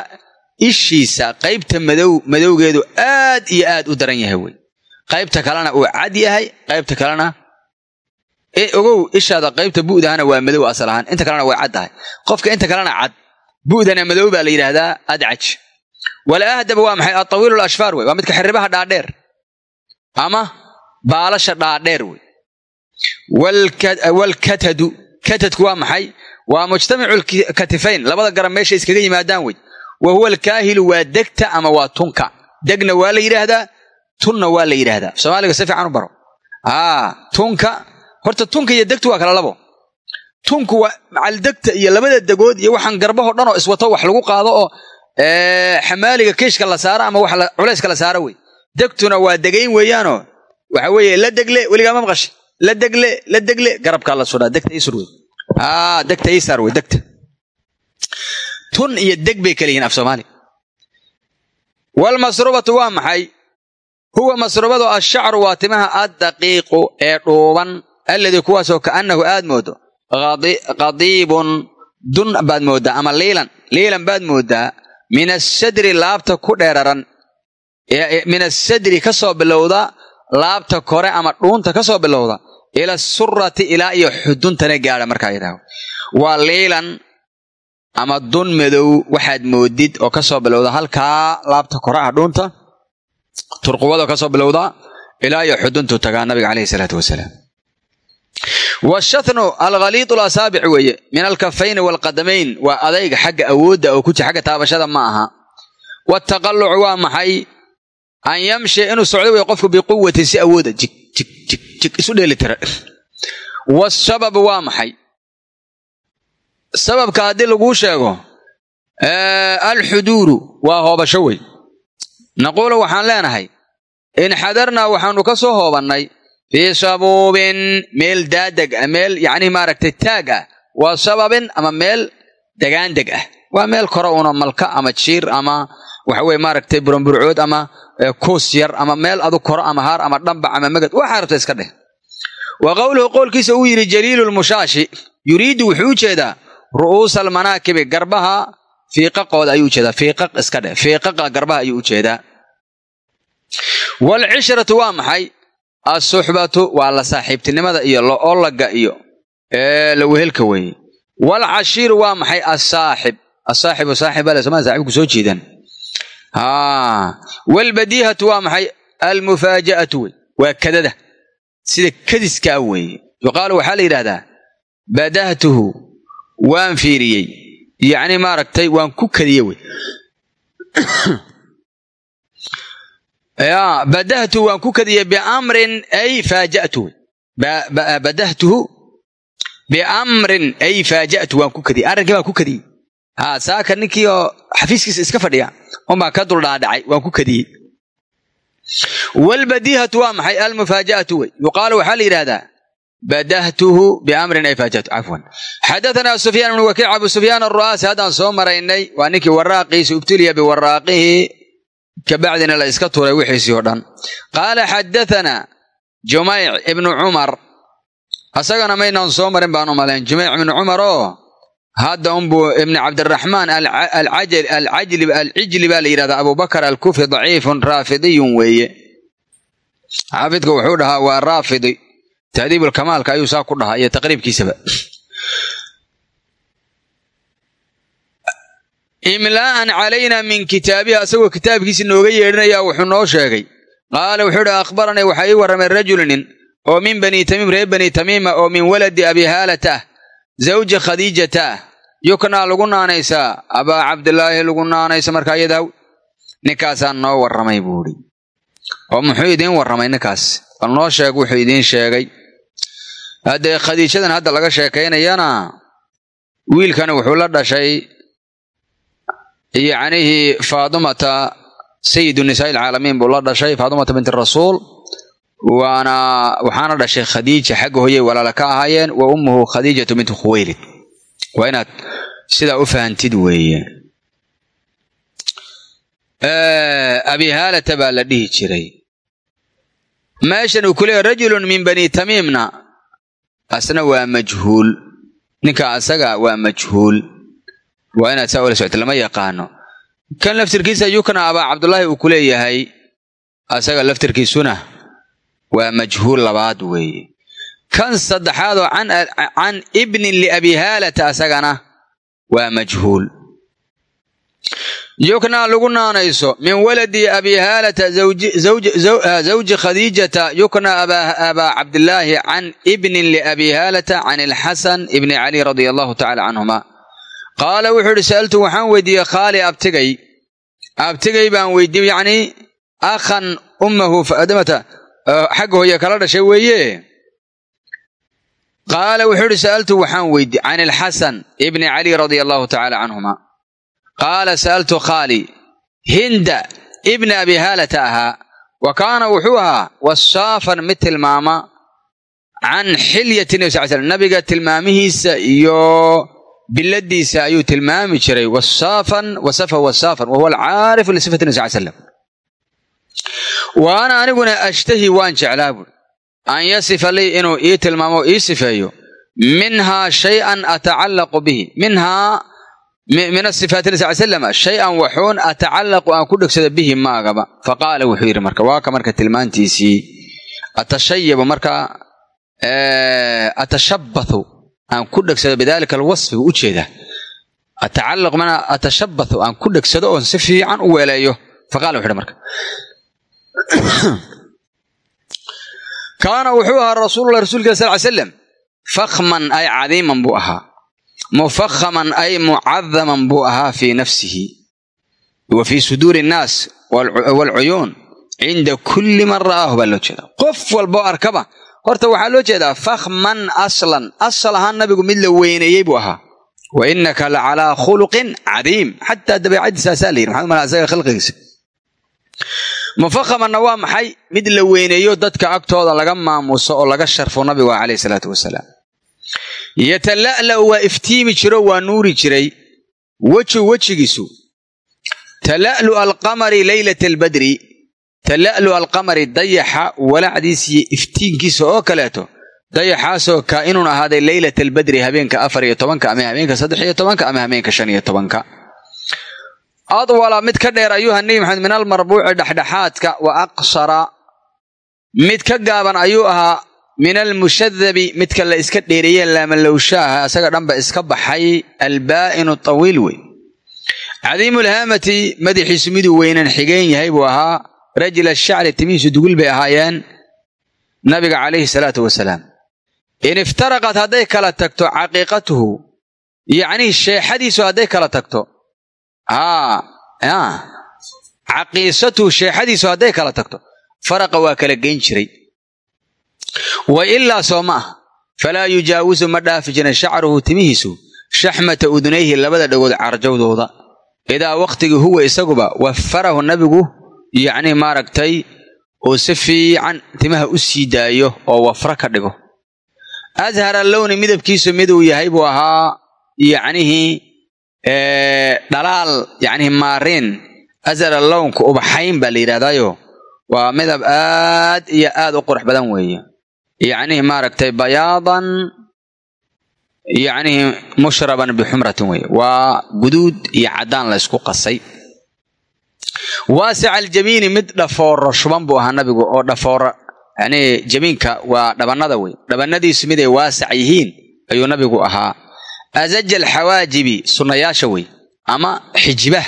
Speaker 2: ishiisa qaybta madow madowgeedu aad iyo aad u daran yahay wey. Qaybta kalena uu cad yahay qaybta kalena ogow ishaada qaybta bu'dahana waa madow asal ahaan. Inta kalena way cad tahay. Qofka inta kalena cad bu'dana madow baa la yidhaahdaa adcaj walahdaba waa maxay? Atawiilu lashfaar wey. Waa midka xiribaha dhaadheer. Ama baalasha dhaadheer wey. Waalkatadu katadku waa maxay? Waa mujtamicu katifayn labada garab meesha iskaga yimaadaan wey wa huwa alkaahilu waa degta ama waa tunka. Degna waa la yidhaahdaa tunna waa la yidhaahdaa. Soomaaliga si fiican u baro. Tunka horta tunka iyo degtu waa kala labo. Tunku waa macaldegta iyo labada degood iyo waxaan garbahoo dhan oo iswato wax lagu qaado oo xamaaliga kiishka la saaro ama wax culayska la saaro wey. Degtuna waa degayn weeyaanoo waxa weeye la degle weligaa ma maqashay. La degle la degle garabkaa la sudhaa degta isur wey. Degta isar wey degta tun iyo deg bay kala yihiin af soomaali. Walmasrubatu waa maxay? Huwa masrubadu ashacru waa timaha addaqiiqu ee dhuuban alladii kuwaasoo kaannahu aad moodo. Qadiibun dun baad mooddaa ama liilan liilan baad mooddaa min asadri laabta ku dheeraran min asadri ka soo bilowda laabta kore ama dhuunta ka soo bilowda ila surati ilaa iyo xuduntana gaadha markaa yidhaaho. Waa liilan ama dun madow waxaad moodid oo ka soo bilowda halkaa laabta kore ah dhuunta turquwada ka soo bilowda ilaa iyo xuduntu tagaa nabiga caleyhi salaatu wasalaam. Washatnu alkhaliidu lasaabic weeye min alkafayni waalqadamayn waa adayga xagga awoodda oo kuji xagga taabashada ma aha. Wataqallucu waa maxay? An yamshi inuu socdo wey qofku biquwati si awooda jig jig isu dheelitira wasababu waa maxay sababka haddii laguu sheego alxuduuru waa hoobasho wey naquulu waxaan leenahay inxadarnaa waxaanu ka soo hoobannay fii sabuubin meel daadeg ah meel yacni maaragtay taag ah. Waa sababin ama meel degaandeg ah. Waa meel kore una malka ama jiir ama waxa weye maaragtay buramburcood ama kuus yar ama meel adu koro ama haar ama dhambac ama magad. Waxaa rabta iska dheh. Wa qowluhu qowlkiisa uu yidhi jaliilu lmushaashi yuriidu wuxuu u ru'uusa almanaakibi garbaha fiiqaqooda ayuu u jeedaa fiiqaq iska dheh. Fiiqaqa garbaha ayuu u jeedaa. Waalcishratu waa maxay? Assuxbatu waa la saaxiibtinimada iyo lo'olaga iyo la wehelka weeye. Waalcashiiru waa maxay? Asaaxib asaaxibu saaxib ale somaa saaxibku soo jeedaan waalbadiihatu waa maxay? Almufaaja'atu wey. Waa kadada. Sida kadiskaa weeye. Yuqaalu waxaa la yidhahdaa badahtuhu waan fiiriyey. Yacni maaragtay waan ku kadiye wey. Badahtuhu waan ku kadiyey biamrin ay faaja'tu badahtuhu biamrin ay faaja'tu waan ku kadiyey arrinkii baan ku kadiyey ha saaka ninkii oo xafiiskiisa iska fadhiya unbaan ka duldhaadhacay waan ku kadiyey waalbadiihatu waa maxay? Almufaaja'atu wey. Yuqaalu waxaa la yidhahdaa badahtuhu biamrin ay faaja'tu cafwan xadatanaa sufyaan ibnu wakiic abu sufyaan aru'aasi haddaan soo maraynay waa ninkii waraaqiisa ubtuliya biwaraaqihi kabacdina la iska turay wixiisii oo dhan qaala xadatanaa jumayc ibnu cumar asagana maynaan soo marin baan u malayn jumayc ibnu cumar oo hadda unbuu ibni cabdiraxmaan alcijli baa la yidhahdaa abubakar alkufi daciifun raafidiyun weeye xaafidka wuxuu dhahaa waa raafidi tahdiibulkamaalka ayuu saa ku dhahaa iyo taqriibkiisaba imlaa'an calayna min kitaabihi asagoo kitaabkiisi nooga yeedhinaya wuxuu noo sheegay qaala wuxuu ihi akhbaranii waxaa ii warramay rajulinin oo min bani tamiim reer bani tamiima oo min waladi abi haalata ah zawji khadiijata yuknaa lagu naanaysaa abaa cabdilaahi lagu naanaysa markaa iyadaa ninkaasaa noo warramay buu idhi oo muxuu idiin warramay ninkaas bal noo sheeg wuxuu idiin sheegay haddee khadiijadan hadda laga sheekaynayana wiilkani wuxuu la dhashay yacnihii faadumata sayidu nisaa ilcaalamiin buu la dhashay faadumata binti rasuul waana waxaana dhashay khadiija xagga hoyay walaala ka ahaayeen wa ummuhu khadiijatu bintu khuwaylid. Waa inaad sidaa u fahantid weeye. Abi haalata baa la dhihi jiray. Meeshan uu ku leeyahy rajulun min bani tamiimna asna waa majhuul. Ninka asaga waa majhuul. Waa inaad saa ula socota lama yaqaano. Kan laftirkiisa yukna abaa cabdullaahi uu ku leeyahay. Asaga laftirkiisuna waa majhuul labaad weeye kan saddexaadoo can ibnin liabi haalata asagana waa majhuul yuknaa lagu naanayso min waladi abi haalata zawji khadiijata yuknaa abaa cabdillaahi can ibnin liabi haalata can ilxasan ibni cali radia allahu tacala canhuma qaala wuxuu idhi sa'altu waxaan weydiiyey khaali abtigay abtigay baan weydiiyey yacnii akhan ummahu faadamata xagga hooye kala dhashay weeye qaala wuxuu idhi sa'altu waxaan weydiiyey can ilxasan ibni cali radia allahu tacala canhuma qaala sa'altu khaali hinda ibna abi haalata ahaa wa kaana wuxuu ahaa wasaafan mid tilmaama can xilyati nebi sal nabiga tilmaamihiisa iyo biladiisa ayuu tilmaami jiray wasaafan wasafa wasaafan wahuwa alcaarifu lisifati nebi sal slam wa ana aniguna ashtahi waan jeclaa buuri an yasifa lii inuu ii tilmaamo ii sifeeyo minhaa shay-an atacallaqu bihi minhaa min asifaati nabi sal slam shay-an waxuun atacallaqu aan ku dhegsado bihi maagaba. Faqaala wuxuu yidhi marka waa ka marka tilmaantiisii atashayabu marka atashabbathu aan ku dhegsado bidalika alwasfi u jeedaa atacallaqu mana atashabbathu aan ku dhegsado oon si fiican u weeleeyo faqala wuxu yidhi marka kaana wuxuu ahaa rasuululahi rasuulka sal ly slam fakhman ay cadiiman buu ahaa mufakhaman ay mucadaman buu ahaa fii nafsihi wa fii suduuri innaas waalcuyuun cinda kulli man ra'aahu baa loo jeedaa qof walboo arkaba horta waxaa loo jeedaa fakhman aslan asal ahaan nabigu mid la weyneeyey buu ahaa wa innaka la calaa khuluqin cadiim xataa dabeecadiisaasaa la yidhi maxamed mala isaga khalqigiisa mufakhamanna waa maxay mid la weyneeyo dadka agtooda laga maamuso oo laga sharfo nabigu ah calayhi salaatu wasalaam yatala'la'u waa iftiimi jiro waa nuuri jiray. Weju wejigiisu. Tala'lu alqamari leylata albadri tala'lu alqamari dayaxa walacdiisiyo iftiinkiisa oo kaleeto. Dayaxaasoo kaa'inun ahaaday leylata albadri habeenka afar iyo tobanka ama habeenka saddex iyo tobanka ama habeenka shan iyo tobanka. Adwala mid ka dheer ayuha nebi maxamed min almarbuuci dhexdhexaadka wa aqsara. Mid ka gaaban ayuu ahaa min almushadabi midka la iska dheereeye laamalowshaaha asaga dhanba iska baxay albaa'inu tawiil wey. Cadiimulhaamati madaxiisu miduu weynan xigeen yahay buu ahaa. Rajul ashacri timihiisu dugul bay ahaayeen. Nabiga calayhi salaatu wasalaam. In iftaraqat hadday kala tagto caqiiqatuhu yacnii sheexadiisu hadday kala tagto. Aa caqiisatuhu sheexadiisu hadday kala tagto. Faraqa waa kala geyn jiray wa ilaa soo ma ah falaa yujaawisu ma dhaafi jirin shacruhu timihiisu shaxmata udunayhi labada dhagood carjawdooda idaa wakhtigii huwa isaguba wafarahu nabigu yacnii maaragtay uu si fiican timaha u sii daayo oo wafro ka dhigo. Ashara lowni midabkiisu miduu yahay buu ahaa yacnihii dhalaal yacnihi maariin. Ashara lownka ubaxayn baa la yidhahdaayo waa midab aad iyo aad u qurux badan weeye yacnihi maaragtay bayaadan yacnihi mushraban bixumratin weeye waa guduud iyo caddaan la ysku qasay waasica aljamiini mid dhafooro shuban buu ahaa nabigu oo dhafoora yani jamiinka waa dhabannada wey dhabannadiisu mid ay waasac yihiin ayuu nabigu ahaa azaja alxawaajibi sunnayaasha wey ama xijibah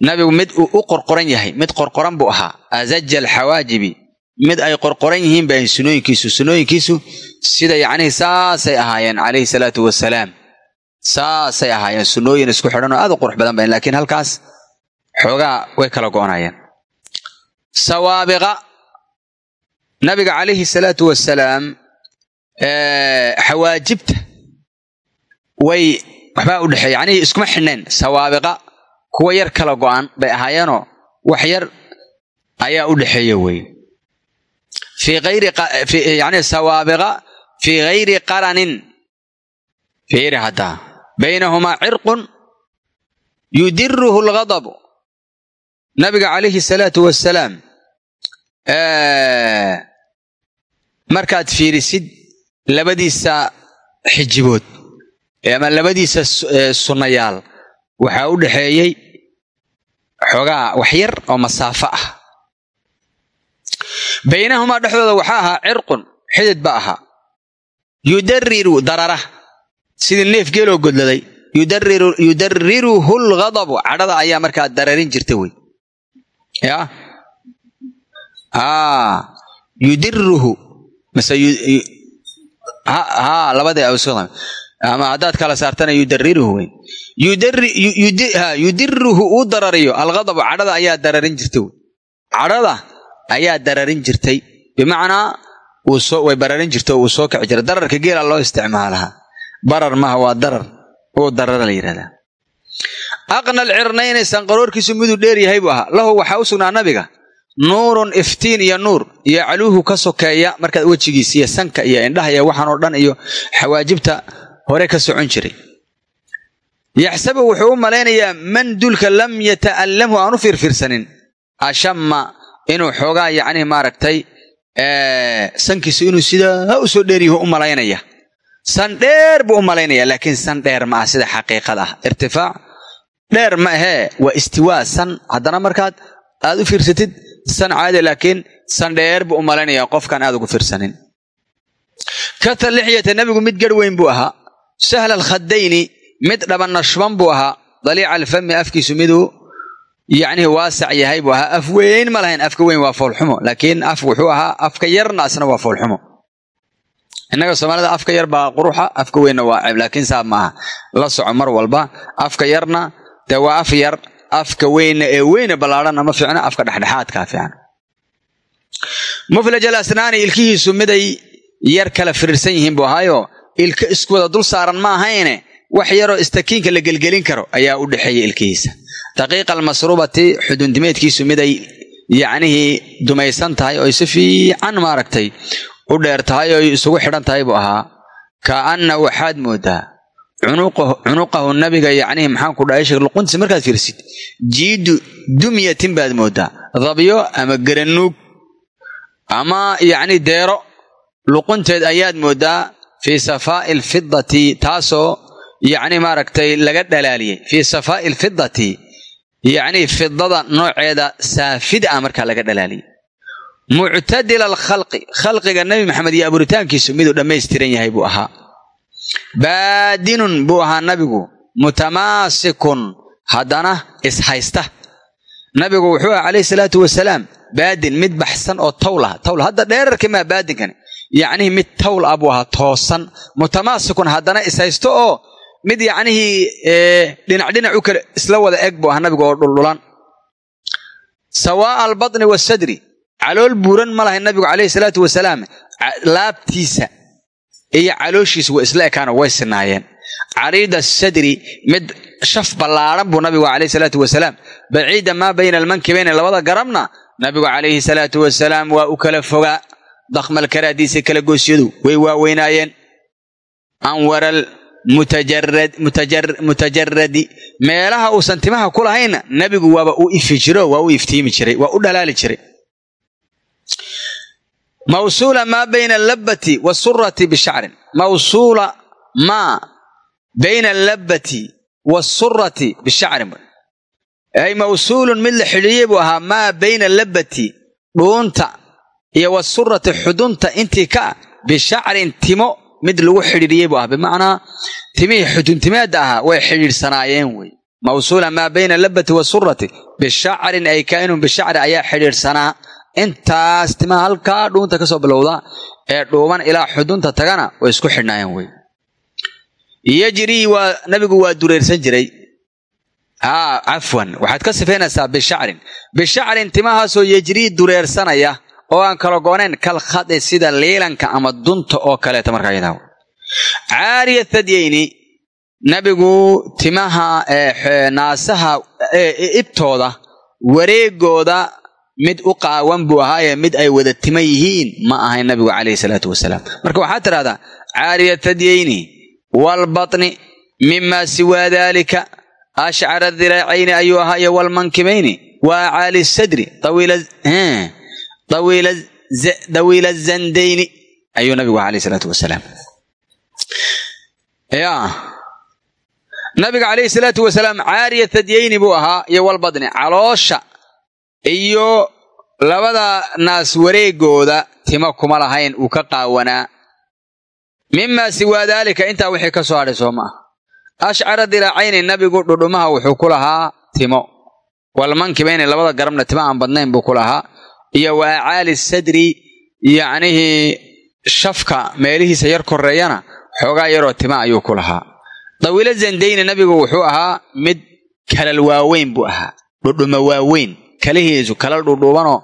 Speaker 2: nabigu mid uu u qorqoran yahay mid mid ay qorqoran yihiin ba sunooyinkiisu. Sunooyinkiisu sida yacnihi saasay ahaayeen calayhi salaatu wasalaam saasay ahaayeen. Sunnooyin isku xidhan oo aad u qurux badan ba laakiin halkaas xoogaa way kala go'onayeen sawaabiqa nabiga calayhi salaatu wasalaam xawaajibta way waxbaa u dhexeeya. Yacnii iskuma xidhneen sawaabiqa kuwa yar kala go'an bay ahaayeenoo wax yar ayaa u dhexeeya wey fii ayri yani sawaabiqa fii hayri qaranin fiiri haddaa baynahumaa cirqun yudiruhu alghadabu nabiga calayhi salaatu wasalaam markaad fiirisid labadiisa xijibood ama labadiisa sunnayaal waxaa u dhexeeyey xoogaa wax yar oo masaafo ah baynahumaa dhexdooda waxaa ahaa cirqun xidid ba ahaa. Yudariru darara. Sidii neef geeloo godladay. Yudariruhu lghadabu cadhada ayaa markaa dararin jirta wey. Ya? Yudiruhu mase ha labada ama haddaad kala saartana yudariruhu wey. Yudiruhu uu darariyo. Alghadabu cadhada ayaa dararin jirta wey. Cadhada ayaa dararin jirtay. Bimacnaa way bararin jirta uu soo kici jiray. Dararka geela loo isticmaalaha. Barar maha waa darar. Uu darara la yidhahdaa aqna alcirnayni sanqaroorkiisu miduu dheer yahay buu ahaa. Lahu waxaa u sugnaa nabiga. Nuurun iftiin iyo nuur. Iyo caluuhu ka sokeeya markaad wejigiisa iyo sanka iyo indhaha iyo waxaan oo dhan iyo xawaajibta hore ka socon jiray. Yaxsabu wuxuu u malaynayaa man dulka lam yata'allamhu aan u fiirfiirsanin ashamma inuu xoogaa yacnihi maaragtay sankiisu inuu sidaa u soo dheeryahu u malaynaya. San dheer buu u malaynaya laakiin san dheer ma ah sida xaqiiqada ah. Irtifaac dheer ma ahee waa istiwaa san. Haddana markaad aad u fiirsatid san caadi laakiin san dheer buu u malaynaya qofkaan aad ugu fiirsanin. Kata lixyata nebigu mid garh weyn buu ahaa. Sahla alkhadayni mid dhabanashban buu ahaa. Daliica alfami afkiisu miduu yacnihi waasac yahay buu ahaa. Af weyn ma lahayn afka weyn waa foolxumo. Laakiin af wuxuu ahaa afka yarna asna waa foolxumo. Innaga soomaalida afka yar baa quruxa afka weynna waa ceeb. Laakiin saa ma aha la soco mar walba. Afka yarna dee waa af yar. Afka weynna ee weyna ballaadhanna ma fiicna afka dhexdhexaadkaa fiican muflaj al ilkihiisu miday yar kala firiirsan yihiin buu ahaayo. Ilka isku wada dul saaran ma ahayne wax yaroo istakiinka la gelgelin karo ayaa u dhexeeya ilkihiisa. Daqiiqa almasruubati xudundimeedkiisu miday yacnihii dumaysan tahay oy si fiican maaragtay u dheer tahay oy isugu xidhan tahay buu ahaa. Kaanna waxaad moodaa cunuqahu nabiga yacnihi maxaan ku dhahay sheekh luquntiisa markaad fiirsid jiidu dumyatin baad moodaa dabyo ama garanuug ama yacni deero luqunteed ayaad moodaa fii safaa'i alfidati taasoo yacni maaragtay laga dhalaaliyey fii safaa'i alfidati yacni fidada nooceeda saafid ah markaa laga dhalaaliyey muctadila alkhalqi. Khalqiga nebi maxamed iyo abuuritaankiisu miduu dhammaystiran yahay buu ahaa. Baadinun buu ahaa nabigu. Mutamaasikun haddana ishaysta. Nabigu wuxuu aha calayhi salaatu wasalaam baadin mid baxsan oo tawlah tawl hadda dheerarka maa baadinkani. Yacnihii mid tawl ah buu ahaa toosan. Mutamaasikun haddana ishaysto oo mid yacnihii dhinac dhinac u kale isla wada eg buu ahaa nabigu oo dhuldhulan sawaa'a albatni waasadri calool buuran ma lahayn nabigu calayhi salaatu wasalaam laabtiisa iyo calooshiisa waa isla ekaano way sinaayeen. Cariida sadri mid shaf ballaadhan buu nabigu calayhi salaatu wasalaam baciida maa bayna almankibayni labada garabna nabigu calayhi salaatu wasalaam waa u kala fogaa. Dakhmal karaadiisa kala goosyadu way waaweynaayeen. Anwaral mutajaradi meelaha uusan timaha ku lahaynna nabigu waaba u ifi jiro waa u iftiimi jiray waa u dhalaali jiray. Mawsuula maa bayna allabbati waasurati bishacrin mawsuula maa bayna allabbati waasurati bishacrin ay mawsuulun mid la xidhiiyey buu ahaa maa bayna allabbati dhuunta iyo wasurati xudunta intii ka ah bishacrin timo mid lagu xidhiiriyey buu ahaa bimacnaa timihii xuduntimeedda ahaa way xidhiidhsanaayeen wey. Mawsuula maa bayna allabbati waasurati bishacrin ay kaa'inun bishacri ayaa xidhiidhsanaa. Intaas timaha halkaa dhuunta ka soo bilowda ee dhuuban ilaa xudunta tagana way isku xidhnaayeen wey. Yajrii waa nabigu waa dureersan jiray. Aa cafwan waxaad ka sifaynaysaa bishacrin. Bishacrin timahaasoo yejrii dureersanaya oo aan kala goonayn kal khadi sida liilanka ama dunta oo kaleeta markaa yadaha caariya thadyayni nabigu timaha naasaha ibtooda wareegooda mid u qaawan buu ahaayee mid ay wada tima yihiin ma ahayn nabigu calayhi salaatu wasalaam. Marka waxaad tidhahdaa caariya thadyayni waalbatni mima siwaa daalika ashcara diraacayni ayuu ahaaye waalmankibayni wa acaali sadri dawiila zandayni ayuu nabigu alayh salaatu wasalaam ya nabiga calayhi salaatu wasalaam caariya tadyayni buu ahaa iyo walbadni caloosha iyo labada naas wareegooda timo kuma lahayn uu ka qaawanaa mimaa siwaa daalika intaa wixii ka soo hadhay soo ma ah ashcara diraacayni nabigu dhudhumaha wuxuu ku lahaa timo walmankibayni labada garabna timo aan badnayn buu ku lahaa iyo wa acaali sadri yacnihii shafka meelihiisa yar koreeyana xoogaa yaroo tima ayuu ku lahaa. Dawiilo zandayni nabigu wuxuu ahaa mid kalal waaweyn buu ahaa. Dhudhuma waaweyn kalihiisu kalal dhudhuubanoo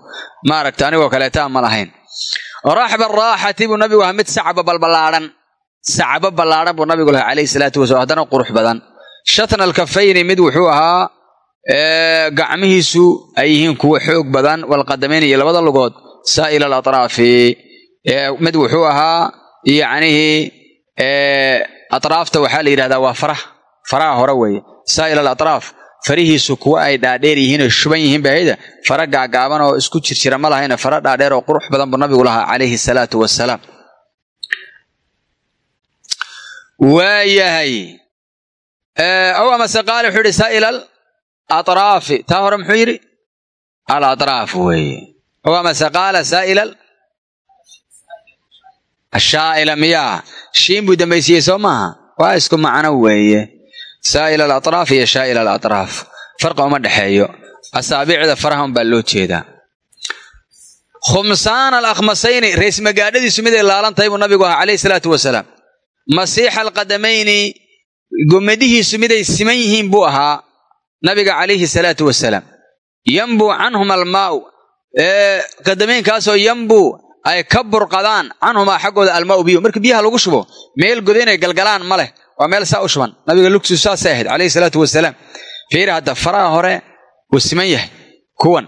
Speaker 2: maaragta anigoo kaleetaa ma lahayn. Raaxba raaxati buu nabigu ahaa mid sacba balballaadhan sacbo ballaadhan buu nabigu lahaa calayhi salaatu wasalam haddana qurux badan. Shatna alkafayni mid wuxuu ahaa gacmihiisu ay yihiin kuwo xoog badan walqadamayn iyo labada lugood saa'ila alatraafi. Mid wuxuu ahaa yacnihii atraafta waxaa la yidhahdaa waa faraha. Faraha hore weeye. Saa'ila alatraaf farihiisu kuwa ay dhaadheer yihiin oo shuban yihiin bahayda fara gaagaaban oo isku jirjira ma lahayna fara dhaadheer oo qurux badan buu nabigu lahaa calayhi salaatu wasalaam waayahay. Ow amase qaale wuxuu saa'ilal atraafi taa hore muxuu yidhi alatraaf weeye ow amase qaala saa'ilal shaa'ila miyaa shiin buu dambaysiiyey soo maaha waa isku macno weeye saa'ila alatraaf iyo shaa'ila alatraaf farqa uma dhexeeyo asaabiicda farahan baa loo jeedaa khumsaana alakhmasayni rays magaadhadiisu miday laalan tahay buu nabigu ahaa calayhi salaatu wasalaam masiixa alqadamayni gomadihiisu miday siman nabiga calayhi salaatu wasalaam yambuu canhum almaa'u qadamaynkaasoo yambuu ay ka burqadaan canhumaa xaggooda almaa'u biyo. Marka biyaha lagu shubo meel goda inay galgalaan ma leh. Waa meel saa u shuban. Nabiga lugtiisu saasay ahayd calayhi salaatu wasalaam fiiri hadda faraha hore wuu siman yahay kuwan.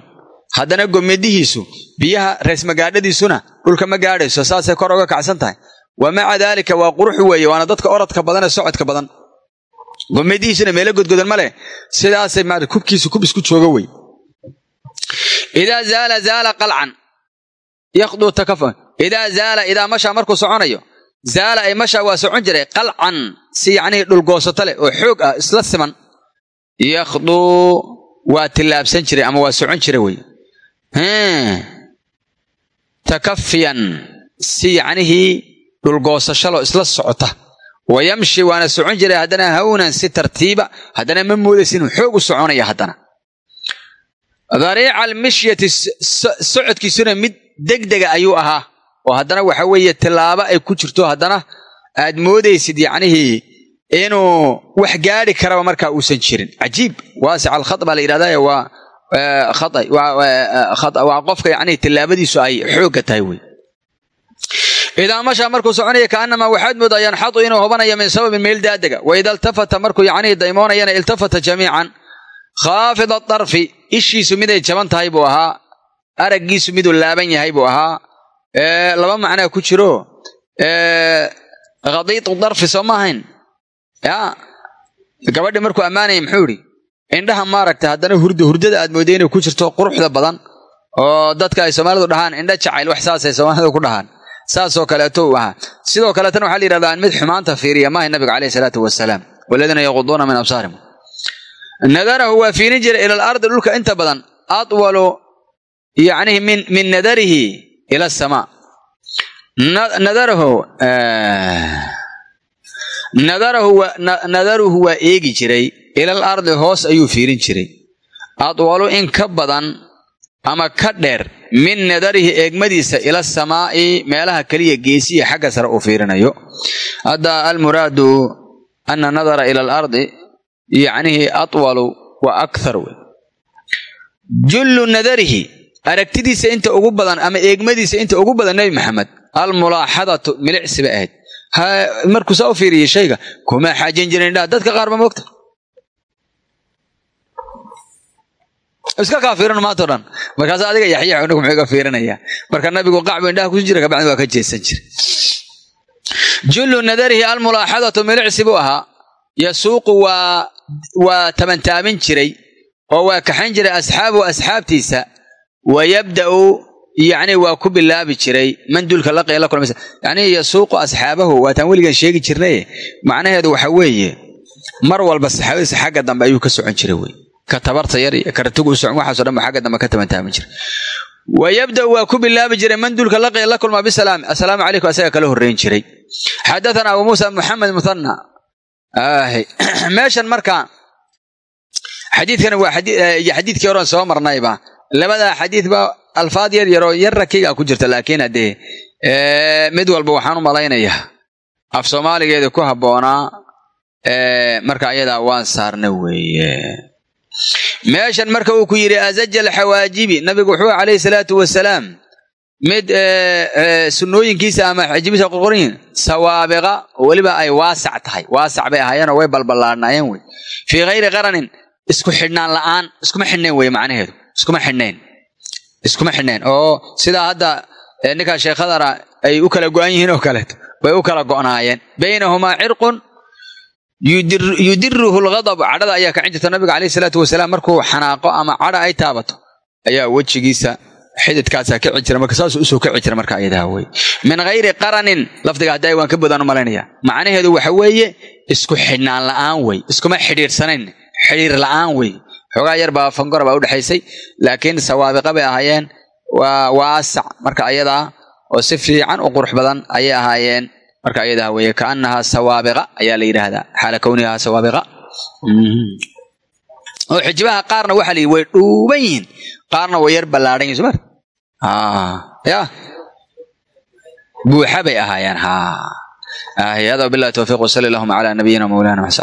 Speaker 2: Haddana gomadihiisu biyaha reesmagaadhadiisuna dhulka ma gaadhayso saasay kor uga kacsan tahay. Wa maca daalika waa qurux weeye waana dadka orodka badan ee socodka badan gomadihiisuna meelo godgodan ma leh sidaasay maarata kubkiisu kub isku jooga wey. Idaa zaala zaala qalcan yakduu takafa. Idaa zaala idaa mashaa markuu soconayo zaala ay mashaa waa socon jiray qalcan si yacnihii dhulgoosato leh oo xoog ah isla siman yakduu waa tillaabsan jiray ama waa socon jiray wey. Takafiyan si yacnihii dhulgoosashaloo isla socota wa yamshi waana socon jiray haddana hawnan si tartiiba haddana ma moodaysa inuu xoog u soconaya haddana dariica almishyati socodkiisuna mid degdega ayuu ahaa oo haddana waxa weeye tillaabo ay ku jirto haddana aad moodaysid yacnihii inuu wax gaadhi karaba markaa uusan jirin cajiib waasic alkhat baa la yidhahdaa waa waa qofka yacnihii tillaabadiisu ay xoogga tahay wey idaa mashaa markuu soconaya kaanamaa waxaad moodaa yanxadu inuu hobanayo min sababin meel daadega wa ida iltafata markuu yacnihii daymoonayana iltafata jamiican khaafida darfi ishiisu miday jaban tahay buu ahaa araggiisu miduu laaban yahay buu ahaa laba macnaa ku jiro khadiitu darfi soo ya gabadhii markuu ammaanayay muxuu idhi indhaha maaragta haddana hurda hurdada aad mooday inay ku jirto quruxda badan oo dadka ay soomaalidu dhahaan indha jacayl wax saasay soomaalidu ku dhahaan saasoo kaleeto ahaa sidoo kaleetana waxaa la yidhahdaa mid xumaanta fiiriya maahay nabiga caleyhi salaatu wasalaam waladiina yaquduuna min absaarihim. Nadarahu waa fiirin jiray ila alardi dhulka inta badan atwalu yacnihi min min nadarihi ila asamaa nadarahu nadaruhu waa eegi jiray ilal ardi hoos ayuu fiirin jiray. Adwalu in ka badan ama ka dheer min nadarihi eegmadiisa ila samaa'i meelaha keliya geesiya xagga sare uu fiirinayo. Hadda almuraadu ana nadara ila alardi yacnihi atwalu wa akthar wey. Jullu nadarihi aragtidiisa inta ugu badan ama eegmadiisa inta ugu badan nebi maxamed almulaaxadatu milicsi bay ahayd markuu saa u fiiriyey shayga kuma xaajin jirin indhaha dadka qaar moogta iska kaa fiiran maanta o dhan markaas adiga yaxyax inagu muxuu iga fiirinaya marka nabigu qacbu indhaha kusi jira kabacdi waa ka jeesan jiray. Jullu nadarihi almulaaxadatu milicsi buu ahaa. Yasuuqu waa waa tabantaabin jiray oo waa kaxayn jiray asxaabuhu asxaabtiisa. Wa yabda'u yacni waa ku bilaabi jiray mandulka laqiya la kulmaysa yacni yasuuqu asxaabahu waataan weligan sheegi jirnaye macnaheedu waxa weeye mar walba saxaabadiisa xagga dambe ayuu ka socon jiray wey ka tabarta karatugu socon waxaaso dhan ba xagga dambe ka tabantaaban jiray wayabda waa ku bilaabi jiray man duulka laqiya la kulma bisalaam assalaamu calaykum asaga kala horreyn jiray. Xadathana abu muusa muxamed muthana meeshan marka xadiidkan waa iyo xadiidkii horan soo marnayba labadaa xadiidba alfaad yar yaroo yar rakiga ku jirta laakiin haddee mid walba waxaan u malaynayaa. Af soomaaligeeda ku habboonaa marka ayadaa waan saarna weeye meeshan marka uu ku yidhi azajal xawaajibi nabigu wuxuu calayhi salaatu wasalaam mid sunnooyinkiisa ama xajibiisa qorqorin sawaabiqa weliba ay waasac tahay. Waasac bay ahaayeenoo way balballaadhnaayeen wey. Fii hayri qaranin isku xidhnaan la'aan iskuma xidhnayn wey macnaheedu. Iskuma xidhnayn iskuma xidhnayn oo sidaa hadda ninkaa sheekhadana ay u kala go'an yihiin oo kaleeto bay u kala go'naayeen baynahumaa cirqun yudiruhu lghadab cadhada ayaa kacin jirta nabiga calayhi salaatu wasalaam markuu xanaaqo ama cadha ay taabato ayaa wejigiisa xididkaasaa kici jira. Marka saasuu u soo kici jira marka ayadaa wey min hayri qaranin lafdiga haddaa waan ka badaan u macnaheedu waxa weeye isku xidhnaan la'aan wey iskuma xidhiirsanayn xidhiir la'aan wey xoogaa yar baa fangora baa udhexaysay laakiin sawaabiqa bay ahaayeen. Waa waasac marka ayadaa oo si fiican u qurux badan ayay ahaayeen marka ayadaa weeye kaanahaa sawaabiqa ayaa la yidhaahdaa xaala kownihaa sawaabiqa. Oo xijibaha qaarna waxaa layihi way dhuuban yihiin. Qaarna way yar ballaadhan yihiin sumar ya. Buuxa bay ahaayeen ha hada billahi towfiiq wasali allahuma calaa nabiyina mawlana maxsa